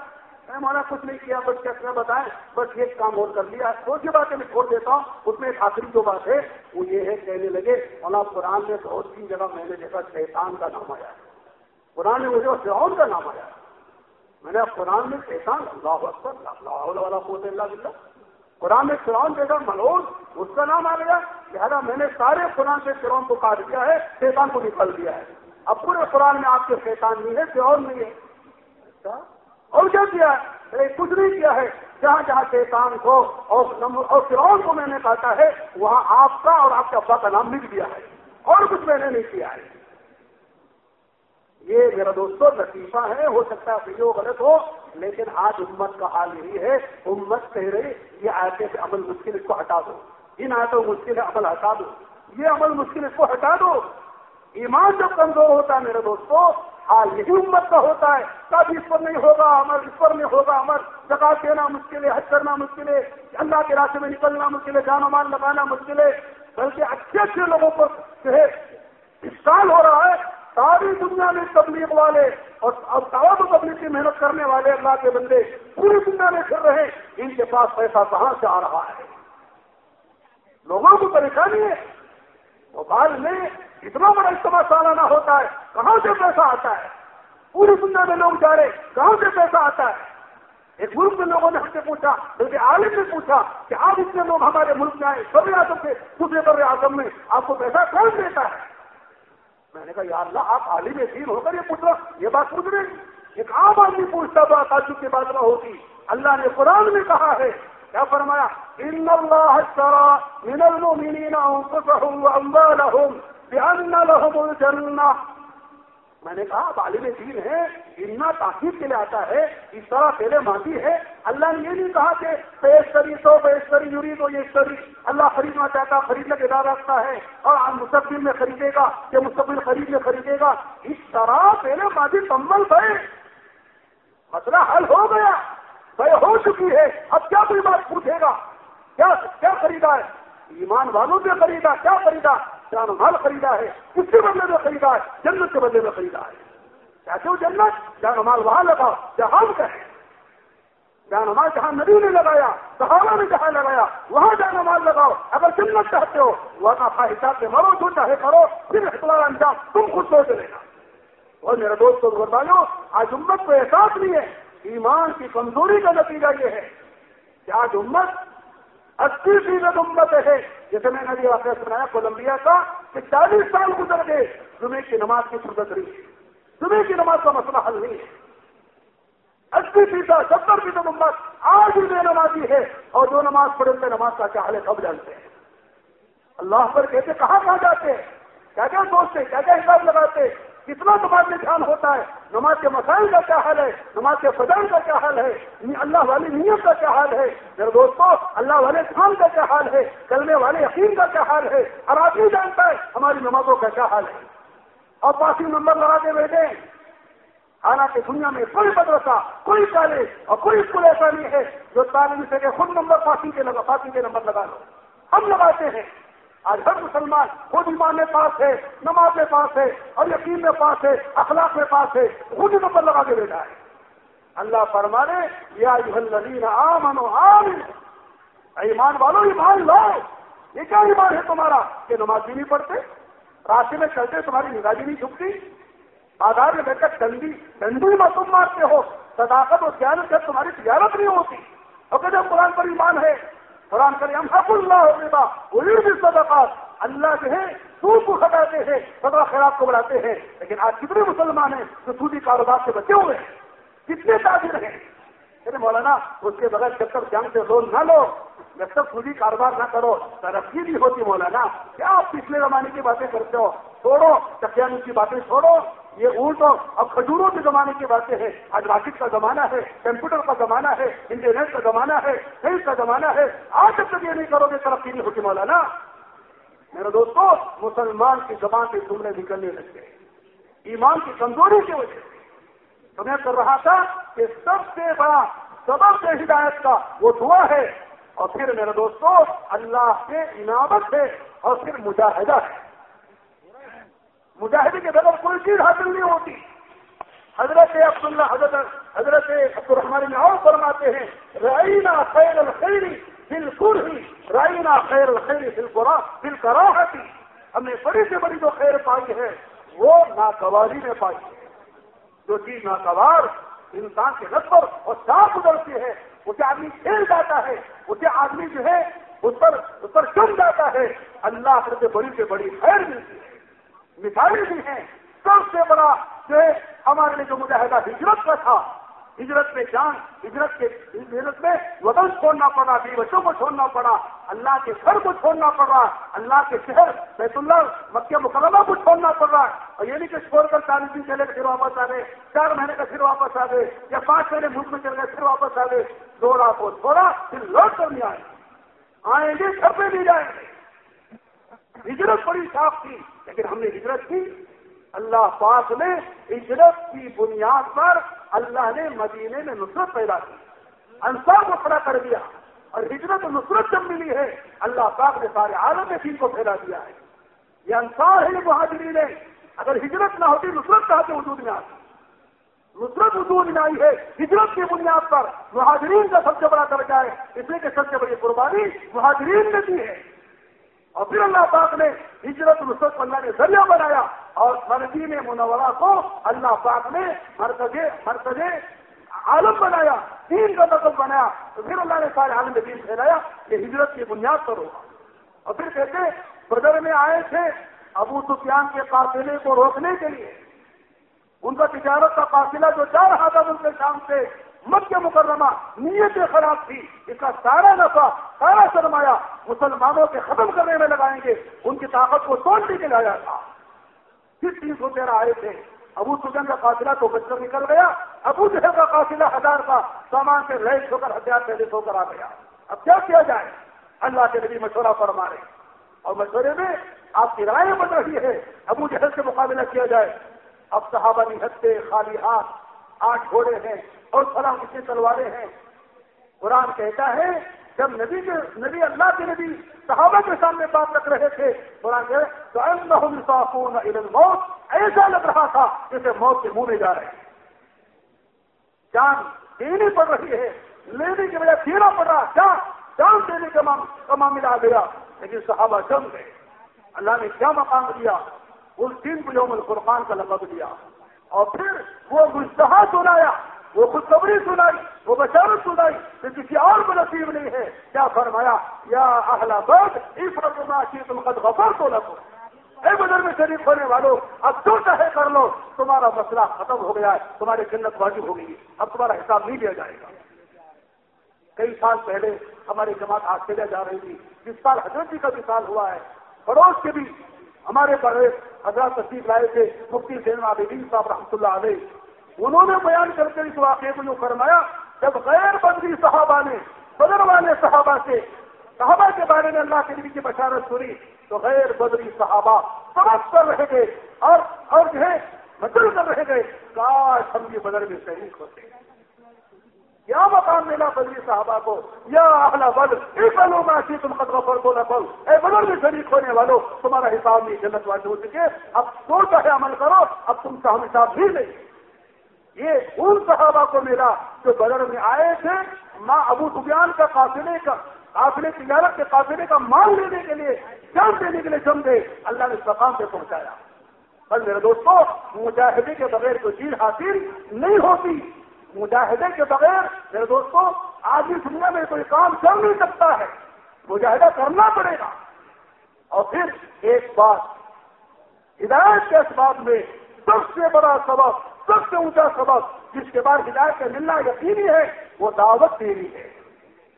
میں مانا کچھ نہیں کیا، بس کیا بتائیں۔ بس ایک کام اور کر لیا۔ بات باتیں میں چھوڑ دیتا ہوں۔ اس میں ایک آخری جو بات ہے، وہ یہ ہے، کہنے لگے مولا قرآن میں بہت سی جگہ میں نے دیکھا، شیطان کا نام آیا قرآن میں مجھے فرعون کا نام آیا میں نے قرآن میں شیطان، اللہ اللہ والا اللہ بلّہ قرآن میں فرعون دیکھا ملوز اس کا نام آ گیا۔ لہٰذا میں نے سارے قرآن سے فرعون کو کاٹ دیا ہے، شیطان کو نکل دیا ہے۔ اب پورے قرآن میں آپ کے شیطان نہیں ہے، فرعون نہیں ہے۔ اچھا؟ اور کیا کیا ہے؟ کچھ نہیں کیا ہے۔ جہاں جہاں شیطان کو اور فرعون کو میں نے کہا ہے، وہاں آپ کا اور آپ کے ابا کا نام لکھ دیا ہے۔ اور کچھ میں نے نہیں کیا ہے۔ یہ میرا دوستو لطیفہ ہے، ہو سکتا ہے ویڈیو غلط ہو، لیکن آج امت کا حال یہی ہے، امت کہہ رہی یہ آیتیں سے عمل مشکل اس کو ہٹا دو۔ ان آیتوں مشکل عمل ہٹا دو۔ یہ عمل مشکل اس کو ہٹا دو۔ ایمان جب کمزور ہوتا ہے میرے دوستو، حال یہی امت کا ہوتا ہے۔ کب اس پر نہیں ہوگا عمل، اس پر نہیں ہوگا عمل۔ جگہ دینا مشکل ہے، حج کرنا مشکل ہے، اللہ کے راستے میں نکلنا مشکل ہے، جان و مال لگانا مشکل ہے۔ بلکہ اچھے اچھے لوگوں کو جو ہے ہو رہا ہے ساری دنیا میں تبلیغ والے اور اب تبلیغ کی محنت کرنے والے اللہ کے بندے پوری دنیا میں پھر رہے، ان کے پاس پیسہ کہاں سے آ رہا ہے؟ لوگوں کو پریشانی ہے۔ موبائل میں اتنا بڑا اجتماع سالانہ ہوتا ہے، کہاں سے پیسہ آتا ہے؟ پوری دنیا میں لوگ جا رہے کہاں سے پیسہ آتا ہے؟ ایک ملک میں لوگوں نے ہم سے پوچھا، بلکہ عالم نے پوچھا کہ آپ اتنے لوگ ہمارے ملک میں آئے بر اعظم سے دوسرے بر اعظم میں آپ کو پیسہ کون دیتا ہے؟ میں نے کہا، یا اللہ، آپ عالم دین ہو کر یہ پوچھ رہا یہ بات پوچھ رہے ایک عام آدمی پوچھتا تھا تعجب کی بات نہ ہوتی اللہ نے قرآن میں کہا ہے، کیا فرمایا؟ ان اللہ من المؤمنین انفسهم واموالهم بان لهم الجنہ۔ میں نے کہا عالم دین ہے اتنا تاخیر کے لیے آتا ہے، اس طرح پہلے مانتی ہے۔ اللہ نے یہ نہیں کہا کہ پیشتری تو پیشتری یوری تو یہ سری اللہ خریدنا چاہتا، خریدنے کے ادارہ رکھتا ہے۔ اور مستقبل میں خریدے گا کہ مستقبل خرید میں خریدے گا۔ اس طرح پہلے ماضی کمبل تھے مسئلہ حل ہو گیا۔ طے ہو چکی ہے۔ اب کیا کوئی بات پوچھے گا؟ کیا کیا خریدا ہے؟ ایمان والوں سے خریدا، کیا خریدا؟ جان مال خریدا ہے اس کے بدلے میں خریدا ہے؟ جنت کے بدلے میں خریدا ہے۔ کیسے وہ جنت جان مال وہاں لگا، جہاں ہم کہیں جان مال جہاں ندی نے لگایا، صحابہ نے جہاں لگایا، وہاں جان مال لگاؤ۔ اگر جنت چاہتے ہو، ورنہ خواہشات سے مرو، جو چاہے کرو، پھر اختلاف انجام تم خود سوچ لینا۔ اور میرے دوست کو بتاؤ آج امت کو احساس نہیں ہے، ایمان کی کمزوری کا نتیجہ یہ ہے کہ آج امت اسی فیصد امت ہے جیسے میں نے ابھی واقعہ سنایا کولمبیا کا کہ چالیس سال گزر گئے جمعے کی نماز کی فرصت رہی جمعے کی نماز کا مسئلہ حل نہیں ہے۔ اسی فیصد ستر فیصد امت، آج بھی بے نمازی ہے۔ اور جو نماز پڑھتے نماز کا کیا حال ہے، سب جانتے ہیں۔ اللہ پر کہتے کہاں کہاں جاتے ہیں؟ کیا کیا سوچتے کیا کیا حساب لگاتے کتنا نماز میں دھیان ہوتا ہے؟ نماز کے مسائل کا کیا حال ہے؟ نماز کے فضائل کا کیا حال ہے؟ اللہ والی نیت کا کیا حال ہے؟ میرے دوستو، اللہ والے خان کا کیا حال ہے؟ کرنے والے یقین کا کیا حال ہے؟ اور آدمی جانتا ہے ہماری نمازوں کا کیا حال ہے؟ اور پاسی نمبر لگا کے بیٹھے۔ حالانکہ دنیا میں کوئی مدرسہ، کوئی کالج اور کوئی اسکول ایسا نہیں ہے جو تعلیم سے خود نمبر پاسی کے لگا پاسی کے نمبر لگا لو۔ ہم لگاتے ہیں۔ آج ہر مسلمان خود ایمان میں پاس ہے، نماز میں پاس ہے اور یقین میں پاس ہے، اخلاق میں پاس ہے، خود نمبر لگا کے بیٹھا ہے۔ اللہ فرمانے، یا آمن ایمان والو، ایمان لو یہ کیا ایمان ہے تمہارا؟ کہ نماز بھی نہیں پڑھتے، راستے میں چلتے تمہاری نگاہ بھی نہیں جھکتی۔ بازار میں بیٹھ کر ڈنڈی ڈنڈی میں تم مارتے ہو۔ صداقت اور سیاست سے تمہاری تجارت نہیں ہوتی اور کہ جب قرآن پر ایمان ہے قرآن کرے ہم حق اللہ ہوگا وہی بھی صدقات۔ اللہ جو ہے، سود کو ہٹاتے ہیں سدا خیرات کو بڑھاتے ہیں۔ لیکن آج کتنے مسلمان ہیں جو سودی کاروبار سے بچے ہوئے ہیں؟ کتنے تاجر ہیں؟ مولانا، اس کے بغیر جب تک جنگ سے لون نہ لو، جب تک سودی کاروبار نہ کرو، ترقی نہیں ہوتی مولانا۔ کیا آپ پچھلے زمانے کی باتیں کرتے ہو؟ چھوڑو چکیان کی باتیں چھوڑو۔ یہ اونٹ اور کھجوروں کے زمانے کی باتیں ہیں۔ آج راکٹ کا زمانہ ہے، کمپیوٹر کا زمانہ ہے، انٹرنیٹ کا زمانہ ہے سائنس کا زمانہ ہے۔ آج جب تک یہ نہیں کرو گے ترقی نہیں ہوتی مولانا۔ میرے دوستو، مسلمان کی زبان سے جملے نکلنے لگتے ایمان کی کمزوری کی وجہ سے۔ تو میں کر رہا تھا کہ سب سے بڑا سبب سے ہدایت کا وہ دعا ہے۔ اور پھر میرے دوستو، اللہ کے انعامت ہے اور پھر مجاہدہ ہے۔ مجاہدے کے بغیر کوئی چیز حاصل نہیں ہوتی۔ حضرت عبداللہ، حضرت حضرت عبد الرحمان اور فرماتے ہیں رائنا خیر الخیری بالکل ہی رائنا خیر الخیری بالکل بالکراہتی ہم نے بڑی سے بڑی جو خیر پائی ہے، وہ ناگواری میں پائی ہے۔ جو چیز ناگوار انسان کے نظر اور صاف گزرتی ہے اسے آدمی کھیل جاتا ہے؟ اسے آدمی جو ہے، اس پر اس پر چم جاتا ہے؟ اللہ سے بڑی سے بڑی خیر ملتی ہے۔ مثالیں بھی ہیں۔ سب سے بڑا جو ہے، ہمارے لیے جو مجاہدہ ہجرت کا تھا، ہجرت میں جان، ہجرت کے ہجرت میں وطن چھوڑنا پڑا بی بچوں کو چھوڑنا پڑا، اللہ کے گھر کو چھوڑنا پڑ رہا اللہ کے شہر، بیت اللہ، مکہ مکرمہ کو چھوڑنا پڑ رہا اور یہ نہیں کہ چھوڑ کر چالیس دن چلے پھر واپس آ گئے، چار مہینے کا پھر واپس آ گئے، یا پانچ مہینے ملک میں چل گئے، پھر واپس آ گئے۔ دوڑا کو چھوڑا، پھر لوٹ کر نہیں آئے۔ آئیں گے، گھر پہ بھی جائیں گے۔ ہجرت بڑی صاف تھی، لیکن ہم نے ہجرت کی۔ اللہ پاک نے ہجرت کی بنیاد پر اللہ نے مدینے میں نصرت پیدا کی۔ انصار کو کھڑا کر دیا اور ہجرت نصرت جب ملی ہے، اللہ پاک نے سارے عالم میں دین کو پھیلا دیا ہے۔ یہ انصار ہے یہ مہاجرین ہے اگر ہجرت نہ ہوتی، نصرت کہاں سے وجود میں آتی؟ نصرت وجود میں آئی ہے ہجرت کی بنیاد پر۔ مہاجرین کا سب سے بڑا درجہ ہے۔ اس لیے کہ سب سے بڑی قربانی مہاجرین نے دی ہے۔ اور پھر اللہ پاک نے ہجرت نصرت اللہ نے ذریعہ بنایا اور مرضی میں منورہ کو اللہ پاک نے مرکز مرکز عالم بنایا، دین کا نقل بنایا۔ تو پھر اللہ نے سارے عالم دین پھیلایا کہ ہجرت کی بنیاد پر ہوگا۔ اور پھر کہتے بدر میں آئے تھے ابو سفیان کے قافلے کو روکنے کے لیے۔ ان کا تجارت کا قافلہ جو جا رہا تھا ان کے شام سے مکہ مکرمہ نیت خراب تھی، اس کا سارا نفع، سارا سرمایہ مسلمانوں کے ختم کرنے میں لگائیں گے۔ ان کی طاقت کو توڑنے کے لایا تھا۔ کس تین سو تیرہ آئے تھے۔ ابو سجن کا قافلہ تو بچ کر نکل گیا۔ ابو جہر کا قافلہ ہزار کا سامان سے ریس ہو کر ہتھیار پہلے ہو کر آ گیا۔ اب کیا کیا جائے؟ اللہ کے نبی مشورہ فرما رہے اور مشورے میں آپ کی رائے بن رہی ہے۔ ابو جہل سے مقابلہ کیا جائے۔ اب صحابہ ہتھے خالی ہاتھ، آٹھ گھوڑے ہیں۔ اور فلاں کتنے تلوارے ہیں۔ قرآن کہتا ہے، جب نبی کے نبی اللہ کے نبی صحابہ کے سامنے بات رکھ رہے تھے، قرآن کہ تو موت ایسا لگ رہا تھا جیسے موت کے منہ میں جا رہے ہیں۔ جان دینی پڑ رہی ہے، لینے کے بجائے دینا پڑ رہا، جان جان دینے کا معاملہ آ گیا، لیکن صحابہ جم گئے۔ اللہ نے کیا مقام دیا؟ اس دن کو یوم الفرقان کا لقب دیا۔ اور پھر وہ مشتحا سنایا وہ خوشخبری سنائی، وہ بشارت سنائی کہ کسی اور کو نصیب نہیں ہے۔ کیا فرمایا؟ یا اہلا بد اس رقم تم غفر تو لگو اے بدر میں شریف ہونے والوں اب جو چاہے کر لو، تمہارا مسئلہ ختم ہو گیا ہے، تمہاری جنت واجب ہو گئی اب تمہارا حساب نہیں لیا جائے گا۔ کئی سال پہلے ہماری جماعت آسٹریلیا جا رہی تھی۔ جس سال حضرت جی کا بھی سال ہوا ہے، پڑوس کے بھی ہمارے بڑے حضرات تصدیق لائے تھے، مفتی زین عابدین صاحب رحمۃ اللہ علیہ۔ انہوں نے بیان کر کے اس واقعے کو جو فرمایا، جب غیر بدری صحابہ نے، بدر والے صحابہ سے، صحابہ کے بارے میں اللہ کے نبی کی بشارت سنی، تو غیر بدری صحابہ سمجھ کر رہ گئے اور اور جو ہے بدل کر رہ گئے۔ کاش ہم بھی بدر میں شریک ہوتے۔ کیا مقام ملا بدری صحابہ کو، یا اہلا بد اس معاشی تم قدر پر کو نقل اے بدر میں شریک ہونے والوں تمہارا حساب نہیں جنت واضح ہو چکے۔ اب تو چاہے عمل کرو، اب تم سے ہم حساب بھی نہیں۔ یہ ان صحابہ کو ملا جو بدر میں آئے تھے ماں ابو سفیان کا قافلے کا، قافلے تجارت کے قافلے کا مال لینے کے لیے جان دینے کے لیے جم گئے، اللہ نے سقام سے پہنچایا۔ بس میرے دوستوں مجاہدے کے بغیر کوئی چیز حاصل نہیں ہوتی۔ مجاہدے کے بغیر، میرے دوستوں آج بھی دنیا میں کوئی کام چل نہیں سکتا ہے۔ مجاہدہ کرنا پڑے گا۔ اور پھر ایک بات، ہدایت کے اسباب میں سب سے بڑا سبب سب سے اونچا سبب جس کے بعد ہدایت کا ملنا یقینی ہے، وہ دعوت دینی ہے۔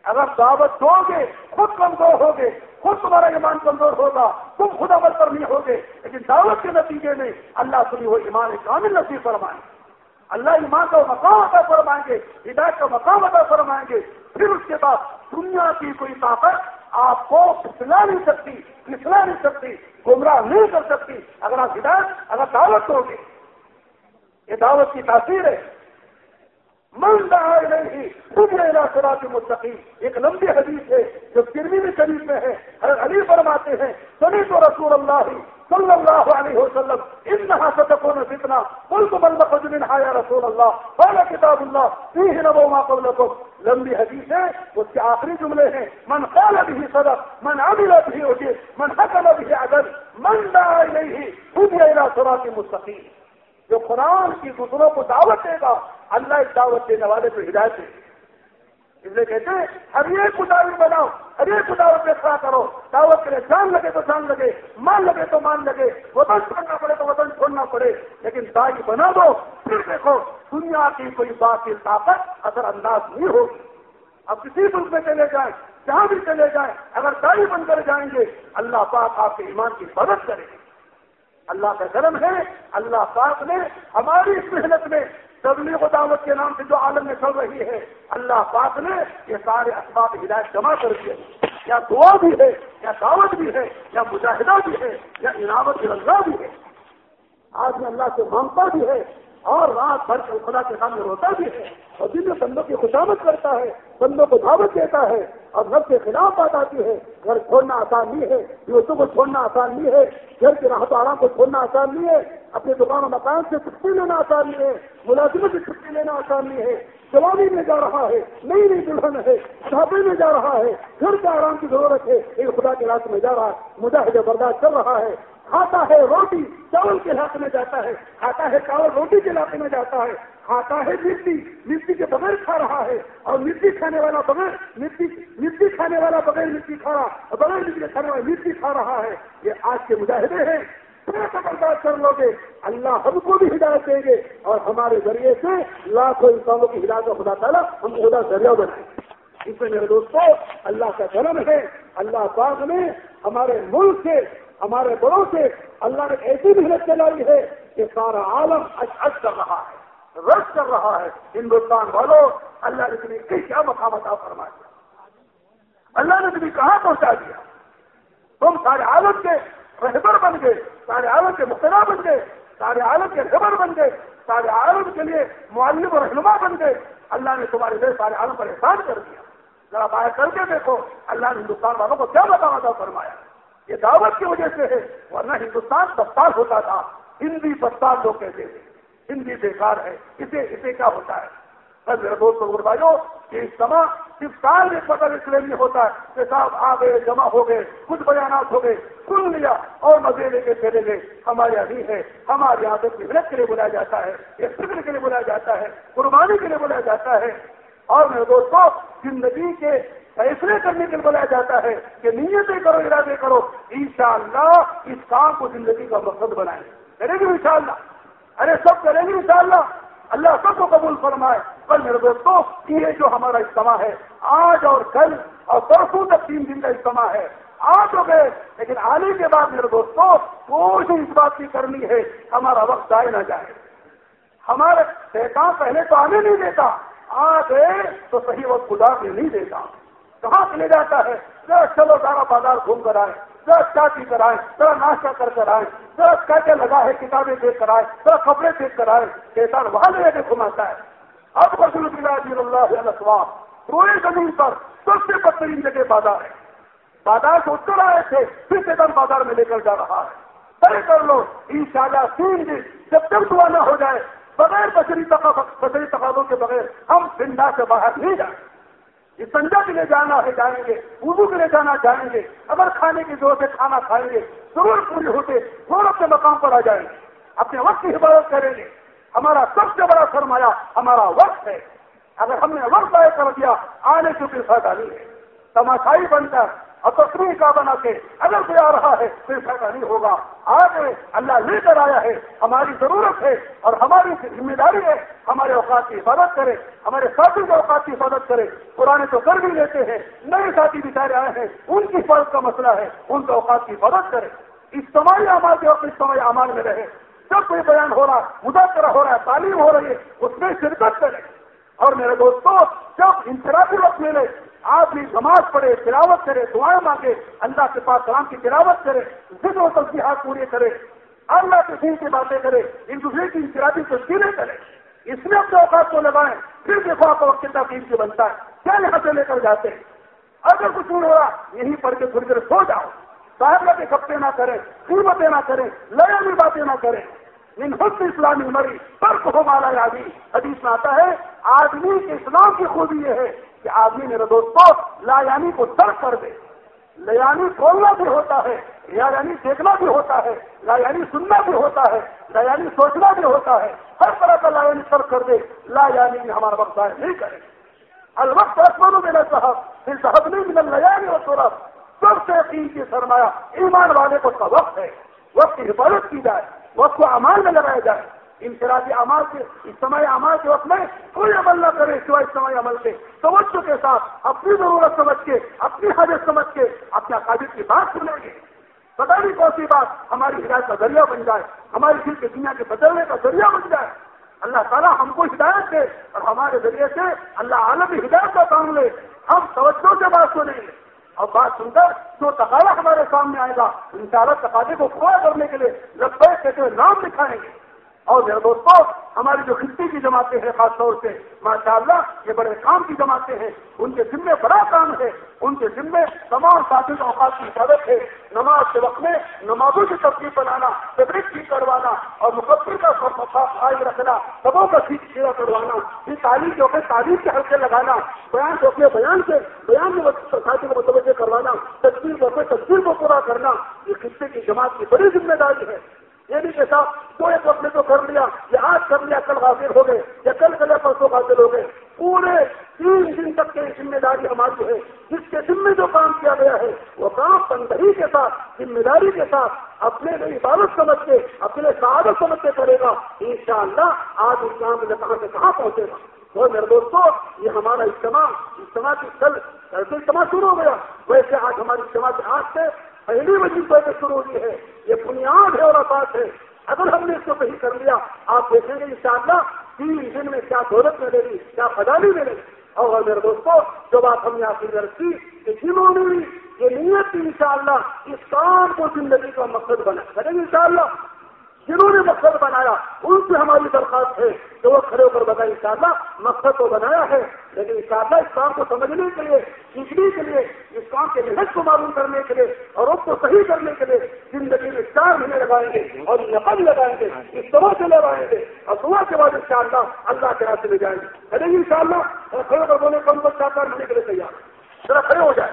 اگر دعوت دو گے، خود کمزور ہوگے، خود تمہارا ایمان کمزور ہوگا، تم خود عمل پر نہیں ہوگے، لیکن دعوت کے نتیجے میں اللہ سنی وہ ایمان کامل نصیب فرمائے۔ اللہ ایمان کا مقام عطا فرمائیں گے، ہدایت کا مقام عطا فرمائیں گے، پھر اس کے بعد دنیا کی کوئی طاقت آپ کو پھسلا نہیں سکتی، پھسلا نہیں سکتی، گمراہ نہیں کر سکتی۔ اگر آپ ہدایت، اگر دعوت دو گے یہ دعوت کی تاثیر ہے۔ من دعا نہیں دنیا سرا کی مستقیم۔ ایک لمبی حدیث ہے جو کرمی میں شریف میں ہے۔ ہر علی فرماتے ہیں سنی تو رسول اللہ صلی اللہ علیہ وسلم انها ستكون فتنه قلت بل بخرج منها يا رسول الله قال كتاب الله فيه نبو ما قبلكم لمبی حدیث ہے، اس کے آخری جملے ہیں۔ من قال به صدق، من عمل به اجر من حكم به عدل، من دعا اليه هدي الى صراط مستقيم جو قرآن کی دوسروں کو دعوت دے گا، اللہ اس دعوت دینے والے کو ہدایت دے اس لیے کہتے ہیں، ہر ایک کو دعوت بناؤ، ہر ایک کو دعوت میں کھڑا کرو۔ دعوت کے لیے جان لگے تو جان لگے، مان لگے تو مان لگے۔ وطن چھوڑنا پڑے تو وطن چھوڑنا پڑے، لیکن دائی بنا دو۔ پھر دیکھو، دنیا کی کوئی باقی طاقت اثر انداز نہیں ہوگی۔ اب کسی ملک میں چلے جائیں، جہاں بھی چلے جائیں، اگر دائی بن کر جائیں گے، اللہ پاک آپ کے ایمان کی مدد کرے اللہ کا کرم ہے، اللہ پاک نے ہماری اس محنت میں تبلیغ و دعوت کے نام سے جو عالم میں چل رہی ہے، اللہ پاک نے یہ سارے اسباب ہدایت جمع کر دیے۔ یا دعا بھی ہے، یا دعوت بھی ہے، یا مجاہدہ بھی ہے، یا انعامت اللہ بھی ہے۔ آج میں اللہ سے مانگتا بھی ہے اور رات بھر کے خدا کے سامنے روتا بھی ہے اور جن میں بندوں کی خوشامد کرتا ہے، بندوں کو دعوت دیتا ہے اور گھر کے خلاف بات آتی ہے۔ گھر چھوڑنا آسان نہیں ہے، دوستوں کو چھوڑنا آسان نہیں ہے، گھر کے راحت آرام کو چھوڑنا آسان نہیں ہے، اپنے دکان و مکان سے چھٹی لینا آسان نہیں ہے، ملازمت سے چھٹی لینا آسان نہیں ہے۔ جوانی میں جا رہا ہے، نئی نئی دلہن ہے ڈھابے میں جا رہا ہے، گھر کے آرام کی ضرورت ہے۔ ایک خدا کے راستے میں جا رہا ہے مجاہد برداشت کر رہا ہے۔ کھاتا ہے روٹی، چاول کے علاقے میں جاتا ہے، کھاتا ہے چاول روٹی کے علاقے میں جاتا ہے، کھاتا ہے مٹی مٹی کے بغیر کھا رہا ہے، اور مٹی کھانے والا بغیر مٹی کھانے والا بغیر مٹی کھا رہا، اور بغیر مٹی کھانے والا مٹی کھا رہا ہے۔ یہ آج کے مجاہدے ہیں۔ برداشت کر لو گے۔ اللہ ہم کو بھی ہدایت دیں گے، اور ہمارے ذریعے سے لاکھوں انسانوں کی ہدایت کا خدا تعالیٰ ہم خدا ذریعہ بنائیں اس میں میرے دوستوں اللہ کا جنم ہے۔ اللہ پاک نے ہمارے ملک سے ہمارے بڑوں سے اللہ نے ایسی محنت چلائی ہے کہ سارا عالم اچ کر رہا ہے، رش کر رہا ہے۔ ہندوستان والوں، اللہ نے تمہیں کیا مقامت فرما دیا اللہ نے تمہیں کہاں پہنچا دیا؟ تم سارے عالم کے رہبر بن گئے، سارے عالم کے مختلف بن گئے، سارے عالم کے رہبر بن گئے، سارے عالم کے لیے معلم اور رہنما بن گئے۔ اللہ نے تمہارے لیے سارے عالم پر احسان کر دیا۔ ذرا باہر کر کے دیکھو، اللہ نے ہندوستان والوں کو کیا بتا فرمایا؟ یہ دعوت کی وجہ سے ہے، ورنہ ہندوستان بستار ہوتا تھا۔ ہندی بستار لوگ کہتے تھے۔ ہندی بیکار ہے، اسے اسے کیا ہوتا ہے؟ میرے دوست بھائیوں کہ اجتماع صرف سال میں پتہ اس لیے نہیں ہوتا ہے کہ صاحب آ گئے جمع ہو گئے، کچھ بیانات ہو گئے، سن لیا اور مزے لے کے چلے گئے۔ ہمارے یہاں نہیں ہے ہمارے یہاں تو محنت کے لیے بلایا جاتا ہے یا فکر کے لیے بلایا جاتا ہے، قربانی کے لیے بلایا جاتا ہے۔ اور میرے دوستوں زندگی کے فیصلے کرنے کے لیے بلایا جاتا ہے کہ نیتیں کرو، ارادے کرو۔ انشاءاللہ اس کام کو زندگی کا مقصد بنائیں۔ کرے گی انشاءاللہ۔ ارے سب کریں گے انشاءاللہ۔ اللہ سب کو قبول فرمائے۔ کل میرے دوستوں یہ جو ہمارا اجتماع ہے، آج اور کل اور پرسوں تک تین دن کا اجتماع ہے۔ آج ہو گئے، لیکن آنے کے بعد میرے دوستوں کوئی اس بات کی کرنی ہے، ہمارا وقت جائے نہ جائے۔ ہمارے شیطان پہلے تو آنے نہیں دیتا آ گئے تو صحیح وقت خدا کے نہیں دیتا۔ کہاں سے لے جاتا ہے۔ چلو سارا بازار گھوم کر آئے۔ ذرا چا کر آئے۔ ذرا ناشتہ کر کر آئے۔ ذرا کیا لگا ہے کتابیں دیکھ کر آئے۔ ذرا کپڑے دیکھ کر آئے۔ شیطان وہاں لے کے گھماتا ہے۔ اب رسول اللہ علیہ پورے زمین پر سب سے بدترین جگہ بازار ہے۔ بازار سے اتر آئے تھے، پھر شیطان بازار میں لے کر جا رہا ہے۔ طے کر لو ان شاء اللہ تین دن جب تک دعا نہ ہو جائے، بغیر بشری بشری تقاضوں کے بغیر ہم زندہ سے باہر نہیں جائیں۔ سنجا کے لیے جانا ہے، جائیں گے اردو کے لیے جانا جائیں گے، اگر کھانے کی ضرورت ہے کھانا کھائیں گے، ضرور پوری ہوتے اور اپنے مقام پر آ جائیں گے۔ اپنے وقت کی حفاظت کریں گے۔ ہمارا سب سے بڑا سرمایہ ہمارا وقت ہے۔ اگر ہم نے وقت ضائع کر دیا، آنے کی بھی فائدہ نہیں ہے۔ تماشائی بن کر اور تصویر کا بنا کے اگر کوئی آ رہا ہے کوئی فائدہ نہیں ہوگا۔ آگے اللہ لے کر آیا ہے۔ ہماری ضرورت ہے اور ہماری ذمہ داری ہے۔ ہمارے اوقات کی حفاظت کرے۔ ہمارے ساتھی کے اوقات کی حفاظت کرے۔ پرانے تو کر بھی لیتے ہیں۔ نئے ساتھی بچارے آئے ہیں۔ ان کی حفاظت کا مسئلہ ہے۔ ان کے اوقات کی حفاظت کرے۔ اجتماعی اعمال کے وقت اجتماعی اعمال میں رہے، جب کوئی بیان ہو رہا، مذاکرہ ہو رہا ہے تعلیم ہو رہی ہے، اس میں شرکت کرے۔ اور میرے دوستوں جب انفرادی وقت ملے آپ بھی نماز پڑھے، تلاوت کرے، دعائیں مانگے، اللہ کے پاس کلام کی تلاوت کرے، ذکر و تفصیحات پورے کرے، اللہ کے دین کی باتیں کرے، ایک دوسرے کی انفرادی تصویریں کرے۔ اس میں اپنے اوقات کو لگائیں، پھر دیکھو آپ وقت کتنا دین سے بنتا ہے، کیا یہاں سے لے کر جاتے ہیں؟ اگر کچھ نہیں ہو رہا، یہیں پڑھ کے تھوڑی دیر سو جاؤ۔ صاحب کے کپڑے نہ کریں، قیمتیں نہ کریں لڑائی باتیں نہ کریں۔ ان حسن اسلامی مری ترک ہو مالا یادی۔ حدیث میں آتا ہے، آدمی کے اسلام کی خوبی یہ ہے کہ آدمی میرے دوستوں لا یعنی کو ترک کر دے۔ لیانی کھولنا بھی ہوتا ہے یا یعنی دیکھنا بھی ہوتا ہے لا یعنی سننا بھی ہوتا ہے لا یعنی سوچنا بھی ہوتا ہے۔ ہر طرح کا لا یعنی ترک کر دے لا یعنی ہمارا وقت ضائع نہیں کرے۔ الوقت رسمان میرا صاحب پھر صاحب نہیں ملن لیانی اور سب سے یقین کی سرمایہ ایمان والے کو کا وقت ہے۔ وقت کی حفاظت کی جائے، وقت کو امان میں لگایا جائے۔ انفرادی عمال کے اجتماعی عمال کے وقت میں کوئی عمل نہ کرے سوائے اجتماعی عمل کے۔ توجہ کے ساتھ اپنی ضرورت سمجھ کے، اپنی حاجت سمجھ کے اپنے قابل کی بات سنیں گے۔ پتا نہیں کون سی بات ہماری ہدایت کا ذریعہ بن جائے، ہماری دل کے دنیا کے بدلنے کا ذریعہ بن جائے۔ اللہ تعالیٰ ہم کو ہدایت دے اور ہمارے ذریعے سے اللہ عالم ہدایت کا کام لے۔ ہم توجہ سے بات سنیں گے۔ اور بات سن کر جو تقاضا ہمارے سامنے آئے گا، ان شاء تقاضے کو پورا کرنے کے لیے لبے کہتے ہوئے نام دکھائیں گے۔ اور میرے دوستوں ہماری جو خطے کی جماعتیں ہیں، خاص طور سے ماشاء اللہ یہ بڑے کام کی جماعتیں ہیں، ان کے ذمے بڑا کام ہے، ان کے ذمے تمام ساتھی اوقات کی حفاظت ہے، نماز کے وقت میں نمازوں کی تبدیل بنانا فیبرک ٹھیک کروانا اور مقدر کا خاص رکھنا، سبوں کا ٹھیک کیا کروانا، یہ تعلیم کے وقت تعلیم کے حلقے لگانا، بیان کے اپنے بیان سے بیان ساتھی کو متوجہ کروانا تصویر کے اپنے تصویر کو پورا کرنا، یہ خطے کی جماعت کی بڑی ذمہ داری ہے۔ یہ بھی کے تو ایک وقت نے تو کر لیا یا آج کر لیا، کل حاضر ہو گئے، یا کل کل پرسوں حاضر ہو گئے۔ پورے تین دن تک کی ذمہ داری ہماری ہے، جس کے ذمے جو کام کیا گیا ہے، وہ کام تندہی کے ساتھ، ذمہ داری کے ساتھ اپنے لیے عبادت سمجھ کے اپنے سعادت سمجھ کے کرے گا۔ ان شاء اللہ آج اسلام میں کہاں سے کہاں پہنچے گا؟ تو میرے دوستوں یہ ہمارا اجتماع اجتماع کی کل اجتماع شروع ہو گیا۔ ویسے آج ہماری اجتماع کے آج سے پہلی مجھے شروع ہوئی ہے۔ یہ بنیاد ہے اور آباد ہے۔ اگر ہم نے اس کو صحیح کر لیا، آپ دیکھیں گے انشاءاللہ تین دن میں کیا دولت ملے گی، کیا فضالی ملے گی۔ اور میرے دوستوں جو بات ہم نے آپ کی رکھی کہ جنہوں نے بھی یہ نیت ان شاء اللہ اس کام کو زندگی کا مقصد بنا۔ کریں گے ان شاء اللہ جنہوں نے مقصد بنایا، ان سے ہماری درخواست ہے کہ وہ کھڑے ہو کر بتائیں، انشاءاللہ مقصد تو بنایا ہے، لیکن انشاءاللہ اس کام کو سمجھنے کے لیے، سیکھنے کے لیے اس کام کے محنت کو معلوم کرنے کے لیے اور اس کو صحیح کرنے کے لیے زندگی میں چار مہینے لگائیں گے اور نقل لگائیں گے، اس طرح سے لگائیں گے اور صبح کے بعد انشاءاللہ اللہ کے راستے میں جائیں گے۔ یعنی ان شاء اللہ کھڑے کر بولے کم کو چار چار مہینے کے لیے تیار۔ ذرا کھڑے ہو جائے